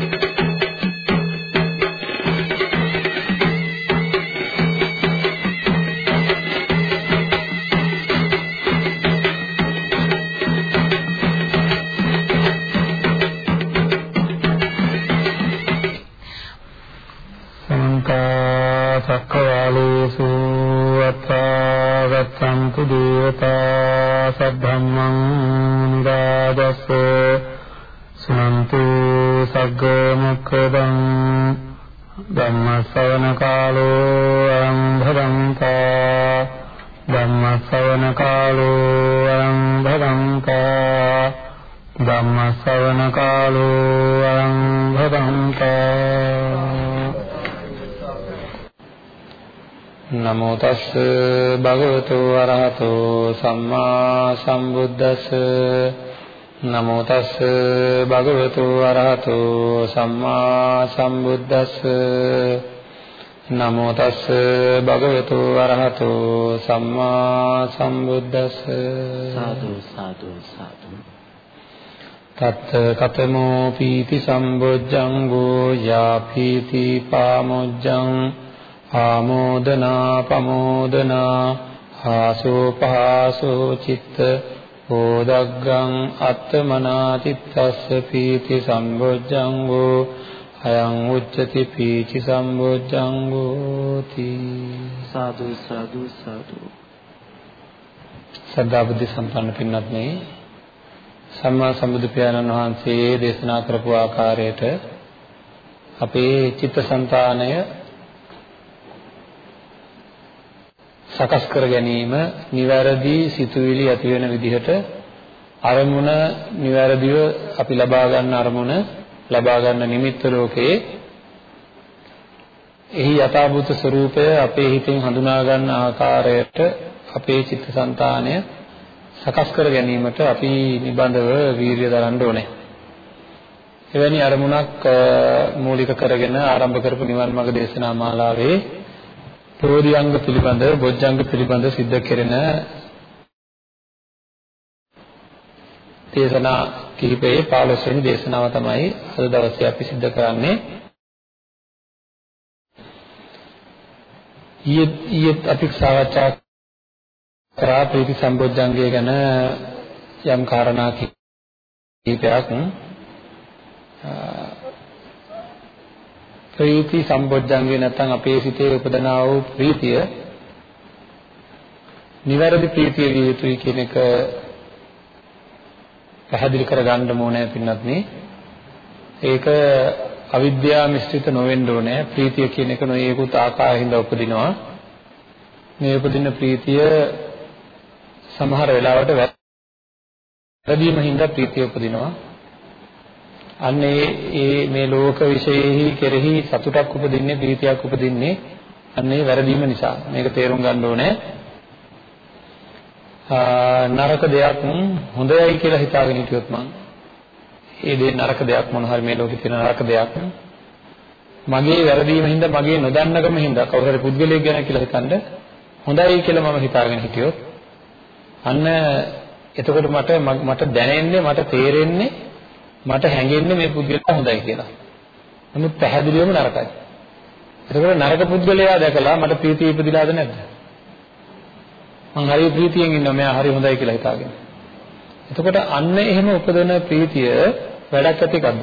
thank you සම්මා සම්බුද්දස්ස. නමෝ තස් භගවතු අරහතු සම්මා සම්බුද්දස්ස. නමෝ තස් භගවතු අරහතු සම්මා සම්බුද්දස්ස. සාදු සාදු සාදු. තත් කතමෝ පීති සම්බොජ්ජංගෝ යා පීති පාමොජ්ජං ආමෝදනා පමෝදනා ආසෝ පහසෝ චිත්ත ඕදග්ගං අත්තමනාතිත්තස්ස පීති සම්බොජ්ජංගෝ අයං උච්චති පීචි සම්බොජ්ජංගෝ තී සාදු සාදු සාදු සද්ධා බුද්ධ සම්පන්න පින්වත්නි සම්මා සම්බුදු පියාණන් වහන්සේ දේශනා කරපු ආකාරයට අපේ චිත්තසංතානය සකස් කර ගැනීම නිවැරදි සිතුවිලි ඇති වෙන විදිහට අරමුණ නිවැරදිව අපි ලබා ගන්න අරමුණ ලබා ගන්න නිමිත්ත ලෝකයේ එහි යථාභූත ස්වરૂපය අපේ හිතෙන් හඳුනා ගන්න ආකාරයට අපේ චිත්තසංතානය සකස් කර ගැනීමට අපි නිබඳව වීරිය දරන්න ඕනේ. එවැනි අරමුණක් මූලික කරගෙන ආරම්භ කරපු නිවන් මාර්ග දේශනා මාලාවේ ප්‍රෝධියංග පිළිබඳ බොජ්ජංග පිළිබඳ සිද්ධ කෙරෙන දේශනා කිහිපයේ 15 වෙනි දේශනාව තමයි අද දවසේ අපි සිද්ධ කරන්නේ. ඊයේ අපි සාකච්ඡා කරා ප්‍රීති සම්බොජ්ජංගය ගැන යම් කාරණා කිහිපයක් ප්‍රීති සම්බොජ්ජංගේ නැත්නම් අපේ සිතේ උපදනා වූ ප්‍රීතිය නිවැරදි ප්‍රීතිය විය යුතුයි කියන එක පැහැදිලි කරගන්න ඕනේ පින්නත් නේ ඒක අවිද්‍යාව මිශ්‍රිත නොවෙන්න ඕනේ. ප්‍රීතිය කියන එක නොයේකුත් ආකාරයෙන්ද උපදිනවා. මේ උපදින ප්‍රීතිය සමහර වෙලාවට වැරදීම හින්දා ප්‍රීතිය උපදිනවා. අන්න ඒ ඒ මේ ලෝක විශේෂෙහි කෙරෙහි සතුටක් උපදින්නේ ප්‍රීතියක් උපදින්නේ අන්න ඒ වැරදීම නිසා. මේක තේරුම් ගන්න ඕනේ. නරක දෙයක් හොඳයි කියලා හිතාගෙන හිටියොත් මං ඒ දේ නරක දෙයක් මොන හරි මේ ලෝකේ තියෙන නරක දෙයක් මගේ වැරදීම හින්දා මගේ නොදන්නකම හින්දා කවුරු හරි පුද්ගලයෙක් ගැන කියලා හිතනද හොඳයි කියලා මම හිතාගෙන හිටියොත් අන්න එතකොට මට මට දැනෙන්නේ මට තේරෙන්නේ මට හැඟෙන්නේ මේ පුද්ගලයා හොඳයි කියලා. නමුත් පැහැදිලිවම නරකයි. එතකොට නරක පුද්ගලයා දැකලා මට ප්‍රීතිය ඉපදිලාද නැද්ද? මං හරි ප්‍රීතියෙන් ඉන්නවා මෙයා හරි හොඳයි කියලා හිතාගෙන. එතකොට අන්න එහෙම උපදවන ප්‍රීතිය වැඩක් ඇති එකක්ද?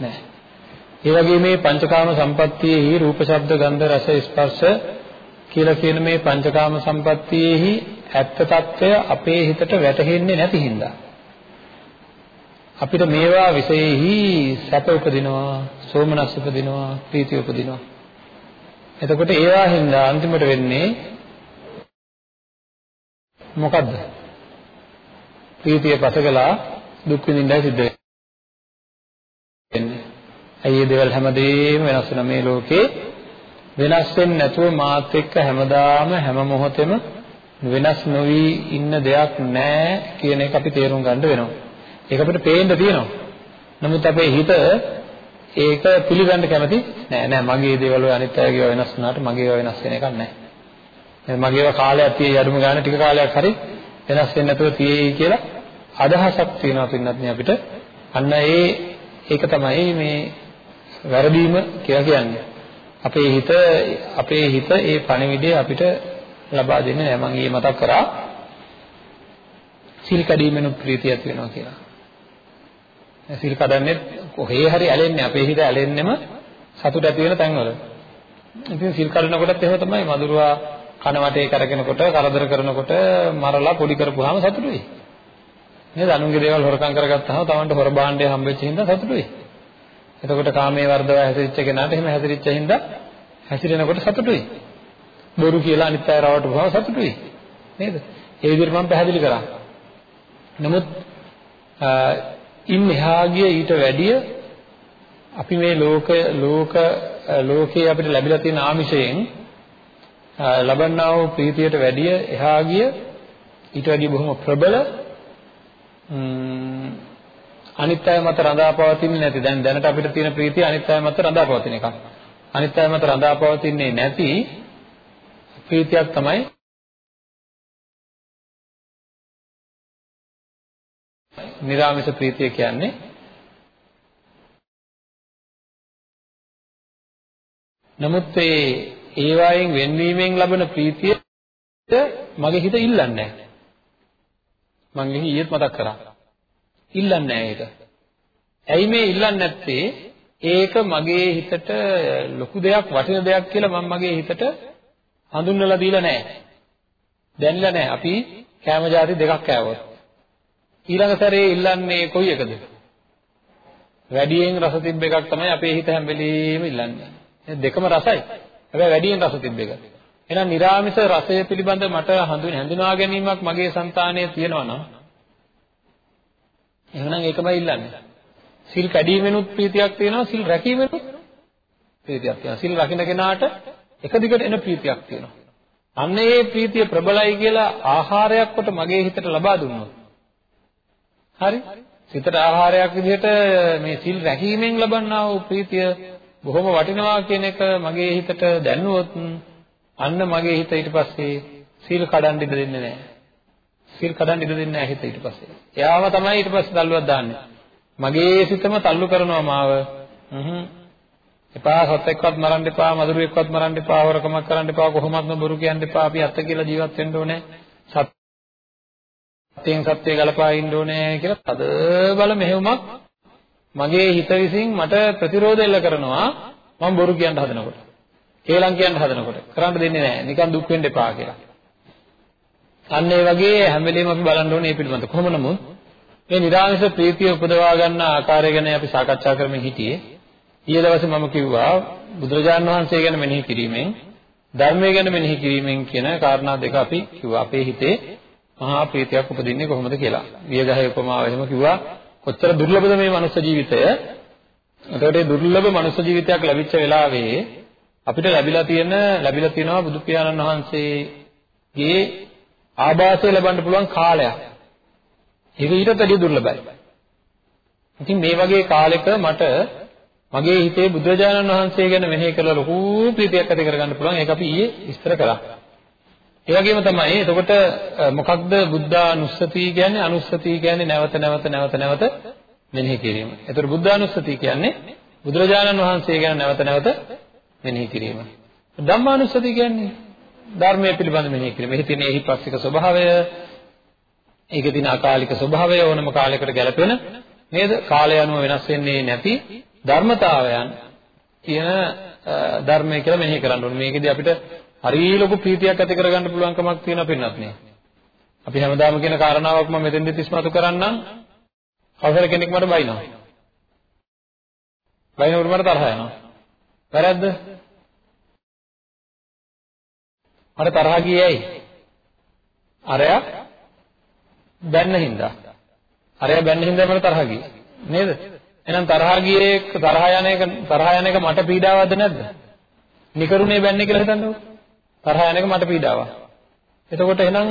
නැහැ. ඒ වගේ මේ පංචකාම සම්පත්තියෙහි රූප ශබ්ද ගන්ධ රස ස්පර්ශ කියලා කියන මේ පංචකාම සම්පත්තියෙහි ඇත්ත తত্ত্বය අපේ හිතට වැටහෙන්නේ නැති හින්දා අපිට මේවා විශේෂෙහි සැප උපදිනවා, සෝමනස් උපදිනවා, ප්‍රීතිය උපදිනවා. එතකොට ඒවා හින්දා අන්තිමට වෙන්නේ මොකද්ද? ප්‍රීතිය පසකලා දුක් විඳින්නයි සිද්ධ වෙන්නේ. ඇයි මේ දේවල් හැමදේම වෙනස් වෙන මේ ලෝකේ වෙනස් වෙන්නේ නැතුව මාත් එක්ක හැමදාම හැම මොහොතෙම වෙනස් නොවි ඉන්න දෙයක් නැහැ කියන එක අපි තේරුම් ගන්න වෙනවා. ඒක අපිට පේන්න තියෙනවා. නමුත් අපේ හිත ඒක පිළිගන්න කැමති නෑ නෑ මගේ දේවල් ඔය අනිත් අයගේ වෙනස් වුණාට මගේ ඒවා වෙනස් වෙන එකක් නෑ. මගේ ඒවා කාලයක් තියෙයි අඩුම ගන්න ටික කාලයක් හරි වෙනස් වෙන්නේ නැතුව තියෙයි කියලා අදහසක් තියෙනවා පින්නත් අපිට. අන්න ඒ ඒක තමයි මේ වැරදීම කියලා කියන්නේ. අපේ හිත අපේ හිත ඒ පණිවිඩය අපිට ලබා දෙන්නේ නැහැ. මම ඊයේ මතක් කරා සිල් කැඩීමෙන් ප්‍රීතිය ඇති වෙනවා කියලා. සිල් කඩන්නේ කොහේ හරි ඇලෙන්නේ අපේ හිත ඇලෙන්නෙම සතුට ඇති වෙන තැන්වල. ඉතින් සිල් කඩනකොටත් එහෙම තමයි මధుරවා කන වටේ කරගෙනකොට කරදර කරනකොට මරලා පොඩි කරපුවාම සතුටුයි. නේද? අනුන්ගේ දේවල් හොරකම් කරගත්තාම Tamanට හොර භාණ්ඩය හම්බෙච්ච හින්දා සතුටුයි. එතකොට කාමයේ වර්ධව හැසිරිච්ච කෙනාට එහෙම හැසිරිච්ච හින්දා හැසිරෙනකොට සතුටුයි. බොරු කියලා අනිත් අය රවටපුවාම සතුටුයි. නේද? ඒ විදිහට මම පැහැදිලි කරා. නමුත් ඉන් එහා ගිය ඊට වැඩිය අපි මේ ලෝක ලෝක ලෝකේ අපිට ලැබිලා තියෙන ආමිෂයෙන් ලබන්නා වූ ප්‍රීතියට වැඩිය එහා ගිය ඊට වැඩිය බොහොම ප්‍රබල අනිත් අය මත රඳාපවතින්නේ නැති. දැන් දැනට අපිට තියෙන ප්‍රීතිය අනිත් අය මත රඳාපවතින එකක්. අනිත් අය මත රඳාපවතින්නේ නැති ප්‍රීතියක් තමයි නිරාමිෂ ප්‍රීතිය කියන්නේ නමුත් ඒ ඒවායින් වෙන්වීමෙන් ලබන ප්‍රීතිය මගේ හිත ඉල්ලන්නේ නැහැ. මම ඊයේත් මතක් කරා. ඉල්ලන්නේ නැහැ ඒක. ඇයි මේ ඉල්ලන්නේ නැත්තේ? ඒක මගේ හිතට ලොකු දෙයක් වටින දෙයක් කියලා මම මගේ හිතට හඳුන්වලා දීලා නැහැ. දැනලා නැහැ. අපි කැම જાති දෙකක් කෑවොත්. ඊළඟ සැරේ ඉල්ලන්නේ කොයි එකද? වැඩියෙන් රස තිබ්බ එකක් තමයි අපේ හිත හැම වෙලෙම ඉල්ලන්නේ. දෙකම රසයි. හැබැයි වැඩියෙන් රස තිබ්බ එක. එහෙනම් නිර්ාමිෂ රසය පිළිබඳ මට හඳුන හඳුනා ගැනීමක් මගේ సంతානයේ තියෙනවා නම් එහෙනම් ඒකමයි ඉල්ලන්නේ. සිල් කැඩීමෙනුත් ප්‍රීතියක් තියෙනවා, සිල් රැකීමෙනුත් ප්‍රීතියක් තියෙනවා. සිල් රකින්න කෙනාට එක දිගට එන ප්‍රීතියක් තියෙනවා. අන්න ඒ ප්‍රීතිය ප්‍රබලයි කියලා ආහාරයක් කොට මගේ හිතට ලබා දුන්නොත්. හරි? සිතට ආහාරයක් විදිහට මේ සිල් රැකීමෙන් ලබන්නා වූ ප්‍රීතිය බොහොම වටිනවා කියන එක මගේ හිතට දැනුවොත් අන්න මගේ හිත ඊට පස්සේ සීල් කඩන්න ඉඩ දෙන්නේ නැහැ. සීල් කඩන්න ඉඩ දෙන්නේ නැහැ හිත ඊට පස්සේ. එයාම තමයි ඊට පස්සේ තල්ලුවක් දාන්නේ. මගේ සිතම තල්ලු කරනවා මාව. හ්ම්. එපා සත්‍යක්වත් මරන්න එපා, මధుරෙක්වත් මරන්න එපා, හොරකමක් කරන්න එපා, කොහොමත්ම බොරු කියන්න එපා. අපි අත්ත කියලා ජීවත් වෙන්න ඕනේ. සත්‍යයෙන් සත්‍ය ගලපා ඉන්න ඕනේ කියලා තද බල මෙහෙයුමක් මගේ හිත විසින් මට ප්‍රතිරෝධ එල්ල කරනවා මම බොරු කියන්න හදනකොට. කේලම් කියන්න හදනකොට. කරන්න දෙන්නේ නැහැ. නිකන් දුක් වෙන්න එපා කියලා. අන්න ඒ වගේ හැම වෙලෙම අපි බලන්න ඕනේ මේ පිළිබඳ කොහොම නමුත් මේ නිරාමිෂ ප්‍රීතිය උපදවා ගන්න ආකාරය ගැන අපි සාකච්ඡා කරමින් හිටියේ. ඊයේ දවසේ මම කිව්වා බුදුරජාන් වහන්සේ ගැන මෙනෙහි කිරීමෙන් ධර්මය ගැන මෙනෙහි කිරීමෙන් කියන කාරණා දෙක අපි කිව්වා. අපේ හිතේ මහා ප්‍රීතියක් උපදින්නේ කොහොමද කියලා. වියගහේ උපමාව එහෙම කිව්වා. කොච්චර දුර්ලභද මේ මනුස්ස ජීවිතය. එතකොට මේ දුර්ලභ මනුස්ස ජීවිතයක් ලැබිච්ච වෙලාවේ අපිට ලැබිලා තියෙන ලැබිලා තියෙනවා බුදු පියාණන් වහන්සේගේ ආభాසය ලබන්න පුළුවන් කාලයක්. ඒක ඊටත් වැඩිය දුර්ලභයි. ඉතින් මේ වගේ කාලෙක මට මගේ හිතේ බුදුරජාණන් වහන්සේ ගැන මෙහෙය කරලා ලොකු ප්‍රීතියක් ඇති කරගන්න පුළුවන්. ඒක අපි ඊයේ විස්තර කරා. ඒ වගේම තමයි එතකොට මොකක්ද බුද්ධානුස්සති කියන්නේ අනුස්සති කියන්නේ නැවත නැවත නැවත නැවත මෙනෙහි කිරීම. එතකොට බුද්ධානුස්සති කියන්නේ බුදුරජාණන් වහන්සේ ගැන නැවත නැවත මෙනෙහි කිරීම. ධම්මානුස්සති කියන්නේ ධර්මයේ පිළිබඳ මෙනෙහි කිරීම. එහි තියෙන එහිපස්සික ස්වභාවය, ඒකේ තියෙන අකාලික ස්වභාවය ඕනම කාලයකට ගැලපෙන නේද? කාලය අනුව වෙනස් වෙන්නේ නැති ධර්මතාවයන් කියන ධර්මය කියලා මෙනෙහි කරන්න ඕනේ. මේකෙදි අපිට හරි ලොකු ප්‍රීතියක් ඇති කරගන්න පුළුවන්කමක් තියෙනවා පින්නත් නේ. අපි හැමදාම කියන කාරණාවක් මම මෙතෙන්දි ඉස්මතු කරන්නම්. කවුරු කෙනෙක් මට බයිනවා. බයිනකොට මට තරහ යනවා. වැරද්ද? මට තරහ ගියේ ඇයි? අරයා බැන්න හින්දා. අරයා බැන්න හින්දා මට තරහ ගියේ. නේද? එහෙනම් තරහ ගියේ තරහ යන එක තරහ යන එක මට පීඩාවක්ද නැද්ද? නිකරුණේ බැන්නේ කියලා හිතන්නකෝ. තරහ යන එක මට පීඩාවක්. එතකොට එහෙනම්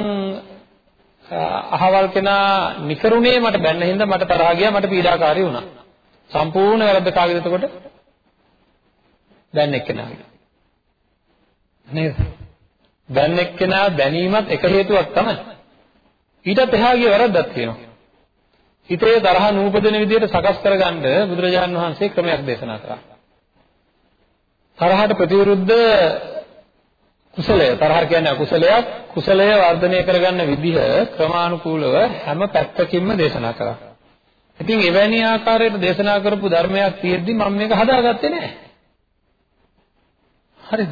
අහවල් කෙනා නිකරුණේ මට බැන්න හින්දා මට තරහ ගියා මට පීඩාකාරී වුණා. සම්පූර්ණ වැරද්ද කාගේද එතකොට? දැන් එක්කෙනාගේ. නේද? දැන් එක්කෙනා දැනීමත් එක හේතුවක් තමයි. ඊටත් එහා ගිය වැරද්දක් තියෙනවා. හිතේ තරහ නූපදින විදිහට සකස් කරගන්න බුදුරජාන් වහන්සේ ක්‍රමයක් දේශනා කරා. තරහට ප්‍රතිවිරුද්ධ කුසලය තරහ කියන්නේ අකුසලයක් කුසලය වර්ධනය කරගන්න විදිහ ක්‍රමානුකූලව හැම පැත්තකින්ම දේශනා කරා. ඉතින් එවැනි ආකාරයට දේශනා කරපු ධර්මයක් තියෙද්දි මම මේක හදාගත්තේ නැහැ. හරිද?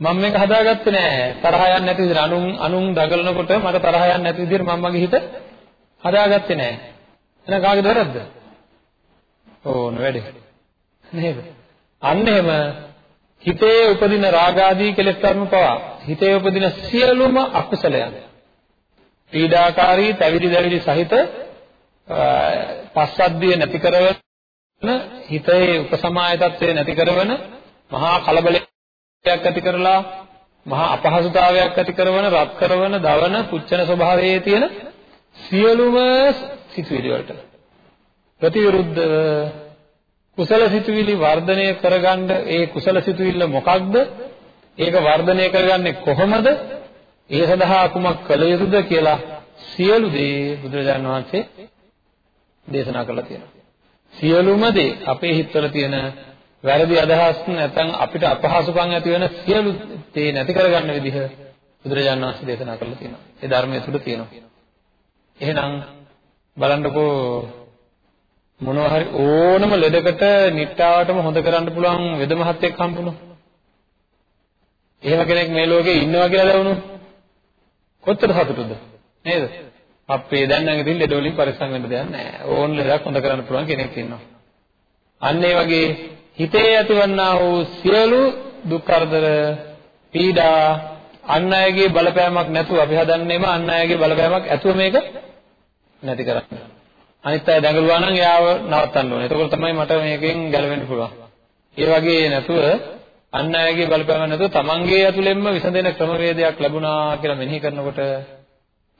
මම මේක හදාගත්තේ නැහැ. තරහ යන්නේ නැති විදිහට අනුන් අනුන් දඟලනකොට මට තරහ යන්නේ නැති විදිහට මම මගේ හිත හදාගත්තේ නැහැ. එහෙනම් කාගේද වැරද්ද? ඕන වැඩේ. නේද? අන්න එහෙම හිතේ උපදින රාගාදී කෙලෙස් ධර්ම පවා හිතේ උපදින සියලුම අකුසලයන්. පීඩාකාරී, තැවිලි දැවිලි සහිත පස්සද්ධිය නැති කරවන හිතේ උපසමාය තත්ත්වය නැති කරවන මහා කලබලයක් ඇති කරලා මහා අපහසුතාවයක් ඇති කරන රත් කරන දවන පුච්චන ස්වභාවයේ තියෙන සියලුම සිතුවිලි වලට. ප්‍රතිවිරුද්ධ කුසල සිතුවිලි වර්ධනය කරගන්න ඒ කුසල සිතුවිල්ල මොකක්ද? ඒක වර්ධනය කරගන්නේ කොහොමද? ඒ සඳහා කුමක් කළ යුතුද කියලා සියලු දේ බුදුරජාණන් වහන්සේ දේශනා කරලා තියෙනවා. සියලුම දේ අපේ හිතවල තියෙන වැරදි අදහස් නැත්නම් අපිට අපහසුකම් ඇති වෙන සියලු දේ නැති කරගන්න විදිහ බුදුරජාණන් වහන්සේ දේශනා කරලා තියෙනවා. ඒ ධර්මයේ තුල තියෙනවා. එහෙනම් බලන්නකෝ මොනවා හරි ඕනම ලෙඩකට නිට්ටාවටම හොඳ කරන්න පුළුවන් වෙද මහත්යෙක් හම්බුනොත්. එහෙම කෙනෙක් මේ ලෝකේ ඉන්නවා කියලා ලැබුණොත් කොච්චර සතුටුද? නේද? අපේ දැන් නම් ඉතින් ලෙඩ වලින් පරිස්සම් වෙන්න දෙයක් නැහැ. ඕන ලෙඩක් හොඳ කරන්න පුළුවන් කෙනෙක් ඉන්නවා. අන්න ඒ වගේ හිතේ ඇතිවන්නා වූ සියලු දුක් කරදර පීඩා අන් අයගේ බලපෑමක් නැතුව අපි හදන්නේම අන් අයගේ බලපෑමක් ඇතුව මේක නැති කරන්නේ. අනිත් අය දඟලුවා නම් එයාව නවත්තන්න ඕනේ. එතකොට තමයි මට මේකෙන් ගැලවෙන්න පුළුවන්. ඒ වගේ නැතුව අන් අයගේ බලපෑම නැතුව තමන්ගේ ඇතුළෙන්ම විසඳෙන ක්‍රමවේදයක් ලැබුණා කියලා මෙනෙහි කරනකොට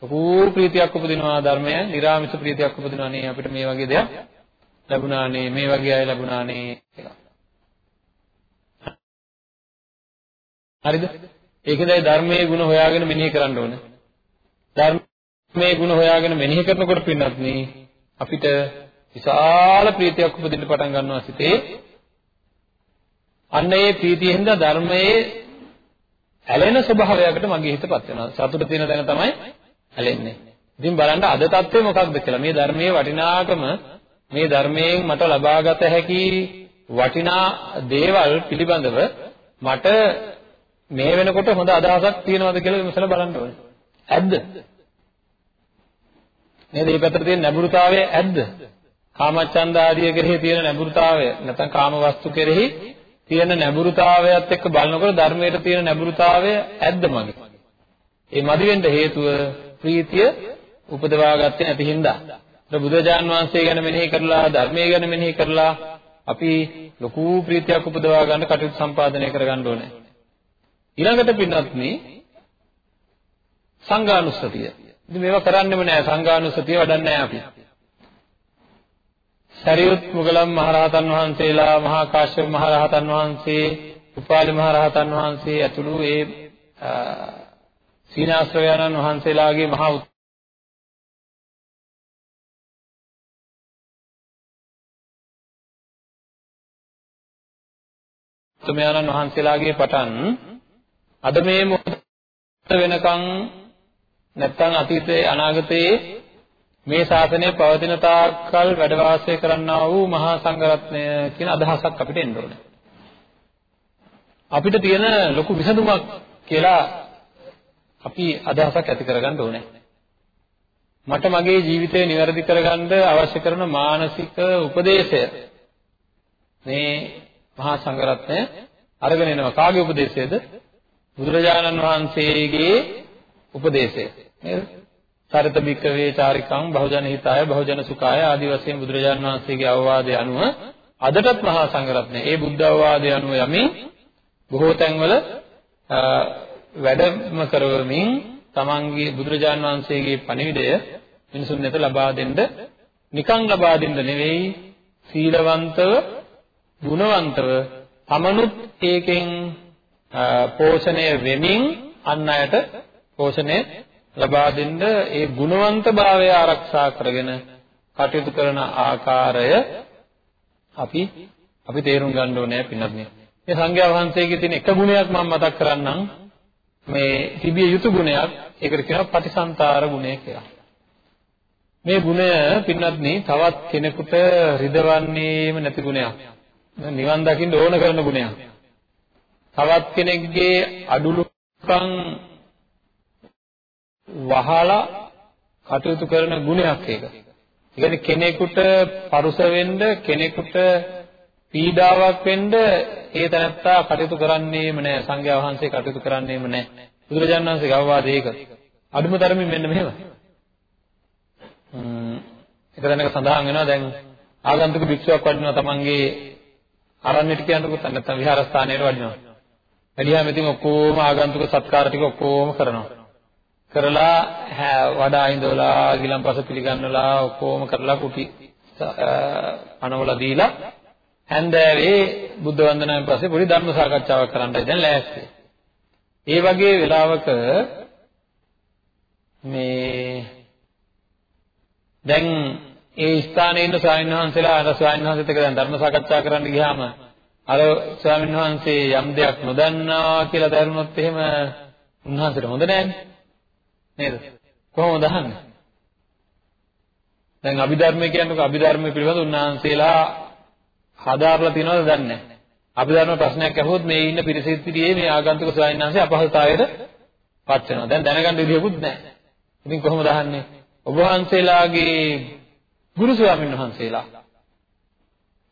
ලොකු ප්‍රීතියක් උපදිනවා ධර්මය, නිර්ාමිත ප්‍රීතියක් උපදිනවා නේ අපිට මේ වගේ දෙයක් ලැබුණා නේ, මේ වගේ අය ලැබුණා නේ කියලා. හරිද? ඒකෙන්දයි ධර්මයේ ಗುಣ හොයාගෙන මෙනෙහි කරන්න ඕනේ. ධර්මයේ ಗುಣ හොයාගෙන මෙනෙහි කරනකොට පින්නත් නේ අපිට විශාල ප්‍රීතියක් උපදින්න පටන් ගන්නවා සිතේ. අන්න ඒ ප්‍රීතිය හින්දා ධර්මයේ ඇලෙන ස්වභාවයකට මගේ හිතපත් වෙනවා. සතුට තියෙන තැන තමයි ඇලෙන්නේ. ඉතින් බලන්න අද தත්ත්වය මොකක්ද කියලා. මේ ධර්මයේ වටිනාකම මේ ධර්මයෙන් මට ලබාගත හැකි වටිනා දේවල් පිළිබඳව මට මේ වෙනකොට හොඳ අදහසක් තියෙනවද කියලා විමසලා බලන්න ඕනේ. ඇද්ද? නේද? මේ පැත්තට තියෙන නැඹුරුතාවය ඇද්ද? කාමච්ඡන්ද ආදිය කෙරෙහි තියෙන නැඹුරුතාවය නැත්නම් කාම වස්තු කෙරෙහි තියෙන නැඹුරුතාවයත් එක්ක බලනකොට ධර්මයට තියෙන නැඹුරුතාවය ඇද්ද මගේ? ඒ මදි වෙන්න හේතුව ප්‍රීතිය උපදවා ගත්තේ නැති හින්දා. ඒක බුදුජාන් වහන්සේ ගැන මෙනෙහි කරලා ධර්මයේ ගැන මෙනෙහි කරලා අපි ලොකු ප්‍රීතියක් උපදවා ගන්න කටයුතු සම්පාදනය කරගන්න ඕනේ. ඊළඟට පින්වත්නි සංඝානුස්සතිය ඉතින් මේවා කරන්නෙම නෑ සංඝානුස්සතිය වඩන්නේ නෑ අපි. සරියුත් මුගලන් මහරහතන් වහන්සේලා මහා කාශ්‍යප මහරහතන් වහන්සේ උපාලි මහරහතන් වහන්සේ ඇතුළු ඒ සීනාශ්‍රවයන්න් වහන්සේලාගේ මහා උත්තමයන්න් වහන්සේලාගේ පටන් අද මේ මොහොත වෙනකන් නැත්නම් අතීතයේ අනාගතයේ මේ ශාසනය පවතින තාක්කල් වැඩ වාසය කරන්නා වූ මහා සංඝරත්නය කියන අදහසක් අපිට එන්න ඕනේ. අපිට තියෙන ලොකු විසඳුමක් කියලා අපි අදහසක් ඇති කරගන්න ඕනේ. මට මගේ ජීවිතය નિවැරදි කරගන්න අවශ්‍ය කරන මානසික උපදේශය මේ මහා සංඝරත්නය අරගෙන එනවා කාගේ උපදේශයද? බුදුරජාණන් වහන්සේගේ උපදේශය. නේද? සරත බික්කවේ චාරිකං බහුජන හිතාය බහුජන සුඛාය ආදී වශයෙන් බුදුරජාණන් වහන්සේගේ අවවාදය අනුව අදටත් මහා සංඝරත්නය ඒ බුද්ධ අවවාදය අනුව යමින් බොහෝ තැන්වල වැඩම කරවමින් තමන්ගේ බුදුරජාණන් වහන්සේගේ පණිවිඩය මිනිසුන් වෙත ලබා දෙන්න නිකන් ලබා දෙන්න නෙවෙයි සීලවන්තව ගුණවන්තව තමනුත් ඒකෙන් පෝෂණය වෙමින් අන් අයට පෝෂණය ලබා දෙන්න ඒ ගුණවන්තභාවය ආරක්ෂා කරගෙන කටයුතු කරන ආකාරය අපි අපි තේරුම් ගන්න ඕනේ පින්නත් මේ සංඝයා වහන්සේගේ තියෙන එක ගුණයක් මම මතක් කරන්නම් මේ තිබිය යුතු ගුණයක් ඒකට කියනවා පටිසන්තර ගුණය කියලා. මේ ගුණය පින්නත්නි තවත් කෙනෙකුට රිදවන්නේම නැති ගුණයක්. නිවන් දකින්න ඕන කරන ගුණයක්. තවත් කෙනෙක්ගේ අඩුලුකම් වහලා කටයුතු කරන ගුණයක් ඒක. ඒ කියන්නේ කෙනෙකුට පරුස වෙන්න කෙනෙකුට පීඩාවක් වෙන්න ඒ තැනත්තා කටයුතු කරන්නේම නැහැ සංඝයා වහන්සේ කටයුතු කරන්නේම නැහැ බුදුරජාණන් වහන්සේ ගවවාද ඒක. අඩුම තරමින් මෙන්න මෙහෙම. එක දැනක සඳහන් වෙනවා දැන් ආගන්තුක භික්ෂුවක් වඩිනවා තමන්ගේ ආරණ්‍යට කියනකොට නැත්නම් විහාරස්ථානයට වඩිනවා. එළියාම ඉතින් ඔක්කොම ආගන්තුක සත්කාර ටික ඔක්කොම කරනවා. කරලා වඩා ඉඳලා ගිලම්පස පිළිගන්නලා ඔක්කොම කරලා කුටි අනවල දීලා හැන්දෑවේ බුද්ධ වන්දනාවෙන් පස්සේ පොඩි ධර්ම සාකච්ඡාවක් කරන්නයි දැන් ලෑස්ති. ඒ වගේ වෙලාවක මේ දැන් ඒ ස්ථානයේ ඉන්න ස්වාමීන් වහන්සේලා අර ස්වාමීන් වහන්සේත් එක්ක දැන් ධර්ම සාකච්ඡා කරන්න ගියාම අර ස්වාමීන් වහන්සේ යම් දෙයක් නොදන්නා කියලා දැනුනොත් එහෙම උන්වහන්සේට හොඳ නෑනේ. නේද? කොහොමද අහන්නේ? දැන් අභිධර්මයේ කියනකොට අභිධර්මයේ පිළිබඳ උන්වහන්සේලා හදාarලා තියෙනවද දන්නේ නැහැ. අභිධර්ම ප්‍රශ්නයක් අහුවොත් මේ ඉන්න පිරිසිදුතියේ මේ ආගන්තුක ස්වාමීන් වහන්සේ අපහසුතාවයට පත් වෙනවා. දැන් දැනගන්න විදියකුත් නැහැ. ඉතින් කොහොමද අහන්නේ? ඔබ වහන්සේලාගේ ගුරු ස්වාමීන් වහන්සේලා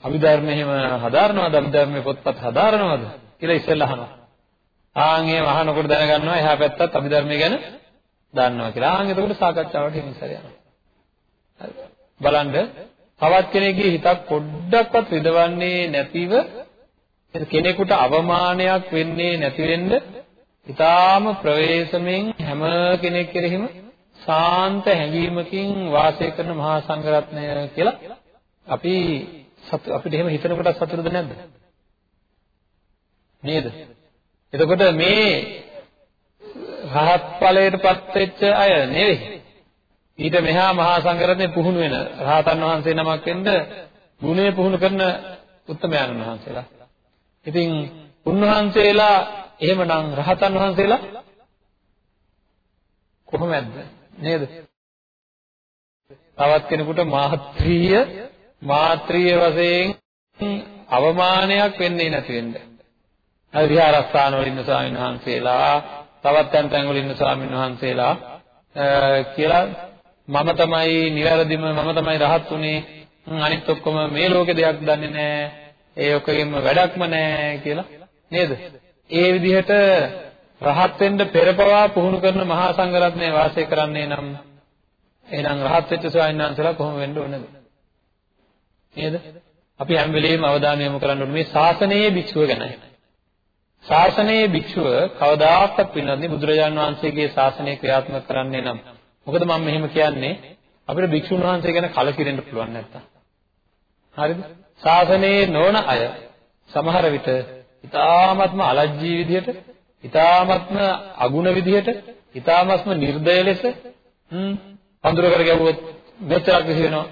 අභිධර්ම එහෙම හදාරනවද? අභිධර්මයේ පොත්පත් හදාරනවද? කියලා ඉස්සෙල්ලා අහනවා. ආන් එහෙම අහනකොට දැනගන්නවා එහා පැත්තත් අභිධර්මයේ ගැන දන්නවා කියලා. ආන් එතකොට සාකච්ඡාවට හිමිසර යනවා. හරි. බලන්න තවත් කෙනෙක්ගේ හිතක් පොඩ්ඩක්වත් රිදවන්නේ නැතිව කෙනෙකුට අවමානයක් වෙන්නේ නැති වෙන්න ඊටාම ප්‍රවේශමෙන් හැම කෙනෙක් කෙරෙහිම සාන්ත හැඟීමකින් වාසය කරන මහා සංඝරත්නය කියලා අපි අපිට එහෙම හිතනකොට සතුටුද නැද්ද? නේද? එතකොට මේ රහත් ඵලයටපත් වෙච්ච අය නෙවෙයි. ඊට මෙහා මහා සංඝරත්නය පුහුණු වෙන රහතන් වහන්සේ නමක් වෙන්න ගුණය පුහුණු කරන උත්තමයන් වහන්සේලා. ඉතින් උන්වහන්සේලා එහෙමනම් රහතන් වහන්සේලා කොහොමද නේද? තවත් කෙනෙකුට මාත්‍රීය මාත්‍රීය වශයෙන් අවමානයක් වෙන්නේ නැති වෙන්න. අර විහාරස්ථාන වල ඉන්න ස්වාමීන් වහන්සේලා තවත් තැන් තැන් වල ඉන්න ස්වාමීන් වහන්සේලා කියලා මම තමයි නිවැරදිම මම තමයි රහත් උනේ. අනිත් ඔක්කොම මේ ලෝකේ දෙයක් දන්නේ නැහැ. ඒ ඔක්කොගෙම වැඩක්ම නැහැ කියලා. නේද? ඒ විදිහට රහත් වෙන්න පෙරපවා පුහුණු කරන මහා සංඝරත්නය වාසය කරන්නේ නම් එහෙනම් රහත් වෙච්ච ස්වාමීන් වහන්සේලා කොහොම වෙන්න ඕනද? නේද? අපි හැම වෙලෙම අවධානය යොමු කරන්න ඕනේ. මේ ශාසනයේ භික්ෂුව ගැනයි. ශාසනයේ භික්ෂුව කවදාකවත් පින්නන්නේ බුදුරජාන් වහන්සේගේ ශාසනය ක්‍රියාත්මක කරන්නේ නම්. මොකද මම මෙහෙම කියන්නේ අපිට භික්ෂුන් වහන්සේ ගැන කලකිරෙන්න පුළුවන් නැත්තම්. හරිද? ශාසනයේ නොවන අය සමහර විට ඊ타ත්ම අලජ්ජී විදිහට, ඊ타ත්ම අගුණ විදිහට, ඊ타ත්ම නිර්දය ලෙස හ්ම් අඳුරකට ගැවුවොත් මෙච්චරක් විසි වෙනවා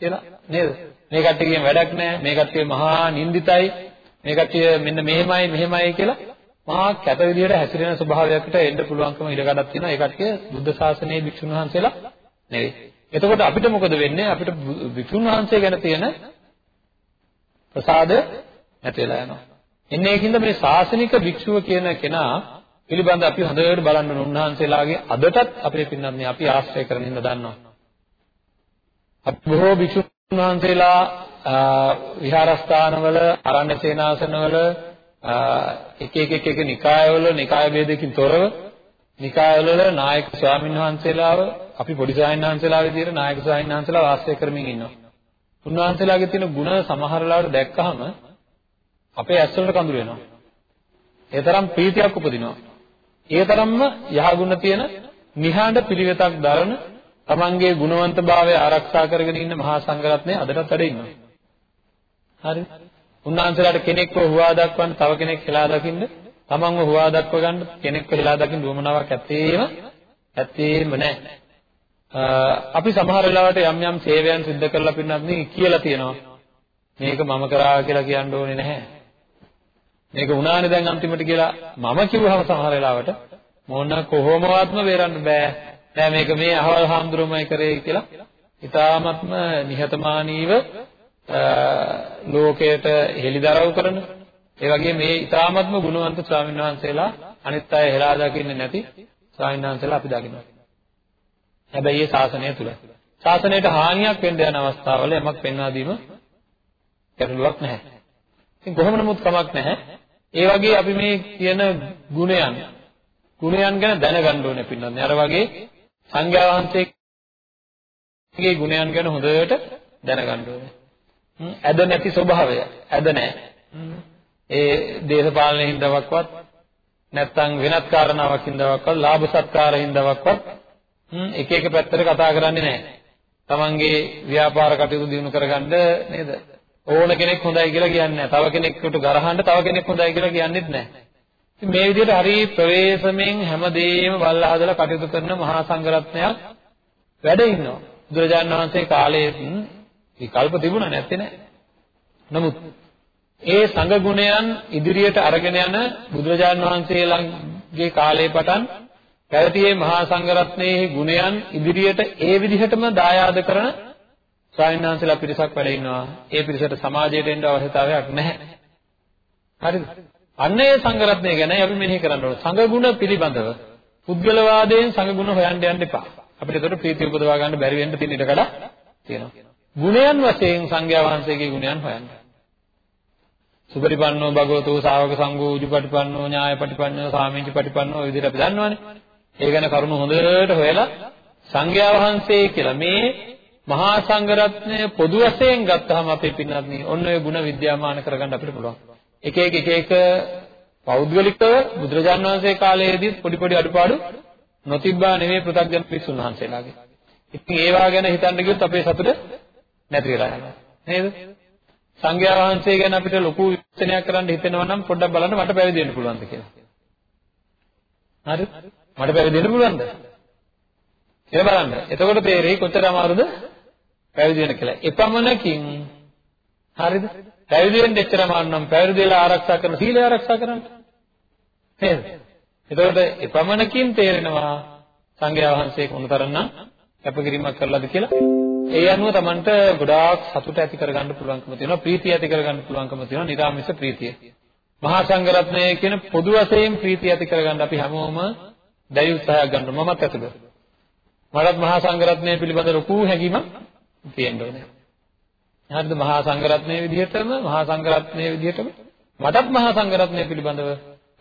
කියලා නේද? මේ කට්ටියගෙන් වැඩක් නැහැ. මේ කට්ටිය මහා නින්දිතයි. මේ කට්ටිය මෙන්න මෙහෙමයි මෙහෙමයි කියලා මහා කැත විදියට හැසිරෙන ස්වභාවයකට එන්න පුළුවන්කම ඉඩකඩක් තියෙනවා. ඒ කට්ටිය බුද්ධ ශාසනයේ භික්ෂුන් වහන්සේලා නෙවෙයි. එතකොට අපිට මොකද වෙන්නේ? අපිට භික්ෂුන් වහන්සේ ගැන තියෙන ප්‍රසාද නැති වෙලා යනවා. එන්නේ ඒකින්ද මේ ශාසනික භික්ෂුව කියන කෙනා පිළිබඳ අපි හොඳට බලන්න ඕන උන්වහන්සේලාගේ අදටත් අපේ පින්නන්නේ අපි ආශ්‍රය කරගෙන ඉන්න දන්නවා. අපි බොහෝ භික්ෂුන් වහන්සේලා විහාරස්ථානවල අරණ්‍ය සේනාසනවල එක එක එක එක නිකායවල නිකාය ભેදකින් තොරව නිකායවල නායක ස්වාමීන් වහන්සේලාව අපි පොඩි ස්වාමීන් වහන්සේලා විදියට නායක ස්වාමීන් වහන්සේලා වාසය කරමින් ඉන්නවා. උන්වහන්සේලාගේ තියෙන ಗುಣ සමහරලාට දැක්කහම අපේ ඇස් වලට කඳුළු වෙනවා. ඒ තරම් ප්‍රීතියක් උපදිනවා. ඒ තරම්ම යහගුණ තියෙන නිහඬ පිළිවෙතක් දරන තමන්ගේ ගුණවන්තභාවය ආරක්ෂා කරගෙන ඉන්න මහා සංඝරත්නය අදටත් වැඩ ඉන්නවා. හරි. උන්වහන්සේලාට කෙනෙක්ව හුවා දක්වන්න තව කෙනෙක් හෙලා දකින්න තමන්ව හුවා දක්ව ගන්න කෙනෙක්ව හෙලා දකින්න උවමනාවක් ඇත්තේම ඇත්තේම නැහැ. අපි සමහර වෙලාවට යම් යම් සේවයන් සිදු කරලා පින්නත් නේ කියලා තියෙනවා. මේක මම කරා කියලා කියන්න ඕනේ නැහැ. මේක උනානේ දැන් අන්තිමට කියලා මම කිව්වහම සමහර වෙලාවට මොන කොහොමවත්ම බේරන්න බෑ. නෑ මේක මේ අහවල් හාමුදුරුවෝමයි කරේ කියලා ඊ타ත්ම නිහතමානීව ලෝකයට හෙළිදරව් කරන ඒ වගේ මේ ඊ타ත්ම ගුණවන්ත ස්වාමීන් වහන්සේලා අනිත් අය හෙලා දකින්නේ නැති ස්වාමීන් වහන්සේලා අපි දකිනවා. හැබැයි මේ ශාසනය තුල ශාසනයට හානියක් වෙන්න යන අවස්ථාවල යමක් පෙන්වා දීම ගැටලුවක් නැහැ. ඉතින් කොහොම නමුත් කමක් නැහැ. ඒ වගේ අපි මේ කියන ගුණයන් ගුණයන් ගැන දැනගන්න ඕනේ පින්නන්නේ. අර වගේ සංඝයා වහන්සේගේ ගුණයන් ගැන හොඳට දැනගන්න ඕනේ. ඇද නැති ස්වභාවය. ඇද නැහැ. ඒ දේශපාලනයේ හින්දාවක්වත් නැත්නම් වෙනත් කාරණාවක් හින්දාවක්වත් ලාභ සත්කාර හින්දාවක්වත් එක එක පැත්තට කතා කරන්නේ නැහැ. තමන්ගේ ව්‍යාපාර කටයුතු දිනු කරගන්න නේද? ඕන කෙනෙක් හොඳයි කියලා කියන්නේ නැහැ. තව කෙනෙකුට ගරහන්න තව කෙනෙක් හොඳයි කියලා කියන්නේත් නැහැ. ඉතින් මේ විදිහට හරි ප්‍රවේශමෙන් හැමදේම බල්ලා හදලා කටයුතු කරන මහා සංඝරත්නයක් වැඩ ඉන්නවා. බුදුරජාණන් වහන්සේ කාලයේ විකල්ප තිබුණා නැත්තේ නෑ. නමුත් ඒ සංඝ ගුණයන් ඉදිරියට අරගෙන යන බුදුරජාණන් වහන්සේලාගේ කාලයේ පටන් පැවතියේ මහා සංඝරත්නයේ ගුණයන් ඉදිරියට ඒ විදිහටම දායාද කරන ස්වාමීන් වහන්සේලා පිරිසක් වැඩ ඉන්නවා. ඒ පිරිසට සමාජයට එන්න අවශ්‍යතාවයක් නැහැ. හරිද? අන්න ඒ සංඝරත්නය ගැන අපි මෙනෙහි කරන්න ඕන. සංඝ ගුණ පිළිබඳව පුද්ගලවාදයෙන් සංඝ ගුණ හොයන්න යන්න එපා. අපිට ඒකට ප්‍රීතිය උපදවා ගන්න බැරි වෙන්න තියෙන ඉඩකඩ තියෙනවා. ගුණයන් වශයෙන් සංඝයා වහන්සේගේ ගුණයන් හොයන්න. සුපරිපන්නෝ භගවතු ශාවක සංඝෝ උජුපටිපන්නෝ ඥායපටිපන්නෝ සාමීචිපටිපන්නෝ ඔය විදිහට අපි දන්නවනේ. ඒ ගැන කරුණු හොඳට හොයලා සංඝයා වහන්සේ කියලා මේ මහා සංඝරත්නය පොදු වශයෙන් ගත්තාම අපේ පින්නත් නේ ඔන්න ඔය ಗುಣ විද්‍යාමාන කරගන්න අපිට පුළුවන්. එක එක එක එක පෞද්ගලිකව බුදුරජාන් වහන්සේ කාලයේදී පොඩි පොඩි අඩුපාඩු නොතිබ්බා නෙමෙයි පෘථග්ජන පිස්සුන් වහන්සේලාගේ. ඉතින් ඒවා ගැන හිතන්න ගියොත් අපේ සතුට නැති වෙලා යනවා. නේද? සංඝයා වහන්සේ ගැන අපිට ලොකු විශ්ලේෂණයක් කරන්න හිතෙනවා නම් පොඩ්ඩක් බලන්න මට පැවිදි වෙන්න පුළුවන්ද කියලා. හරි? මට පැවිදි වෙන්න පුළුවන්ද? කියලා බලන්න. එතකොට තේරෙයි කොච්චර අමාරුද පැවිදි වෙන කියලා. එපමණකින් හරිද? පැවිදි වෙන්න එච්චර අමාරු නම් පැවිදි වෙලා ආරක්ෂා කරන සීලය ආරක්ෂා කරන්න. නේද? එතකොට එපමණකින් තේරෙනවා සංඝයා වහන්සේ කොනතරම්නම් කැපකිරීමක් කරලාද කියලා. ඒ අනුව Tamanට ගොඩාක් සතුට ඇති කරගන්න පුළුවන්කම තියෙනවා, ප්‍රීතිය ඇති කරගන්න පුළුවන්කම තියෙනවා, නිරාමිෂ ප්‍රීතිය. මහා සංඝරත්නය කියන පොදු වශයෙන් ප්‍රීතිය ඇති කරගන්න අපි හැමෝම දැඩි උත්සාහයක් ගන්නවා. මමත් ඇතුළු. මටත් මහා සංඝරත්නය පිළිබඳ ලොකු හැඟීමක් තියෙන්න ඕනේ. හරිද මහා සංඝරත්නයේ විදිහටම මහා සංඝරත්නයේ විදිහටම මටත් මහා සංඝරත්නය පිළිබඳව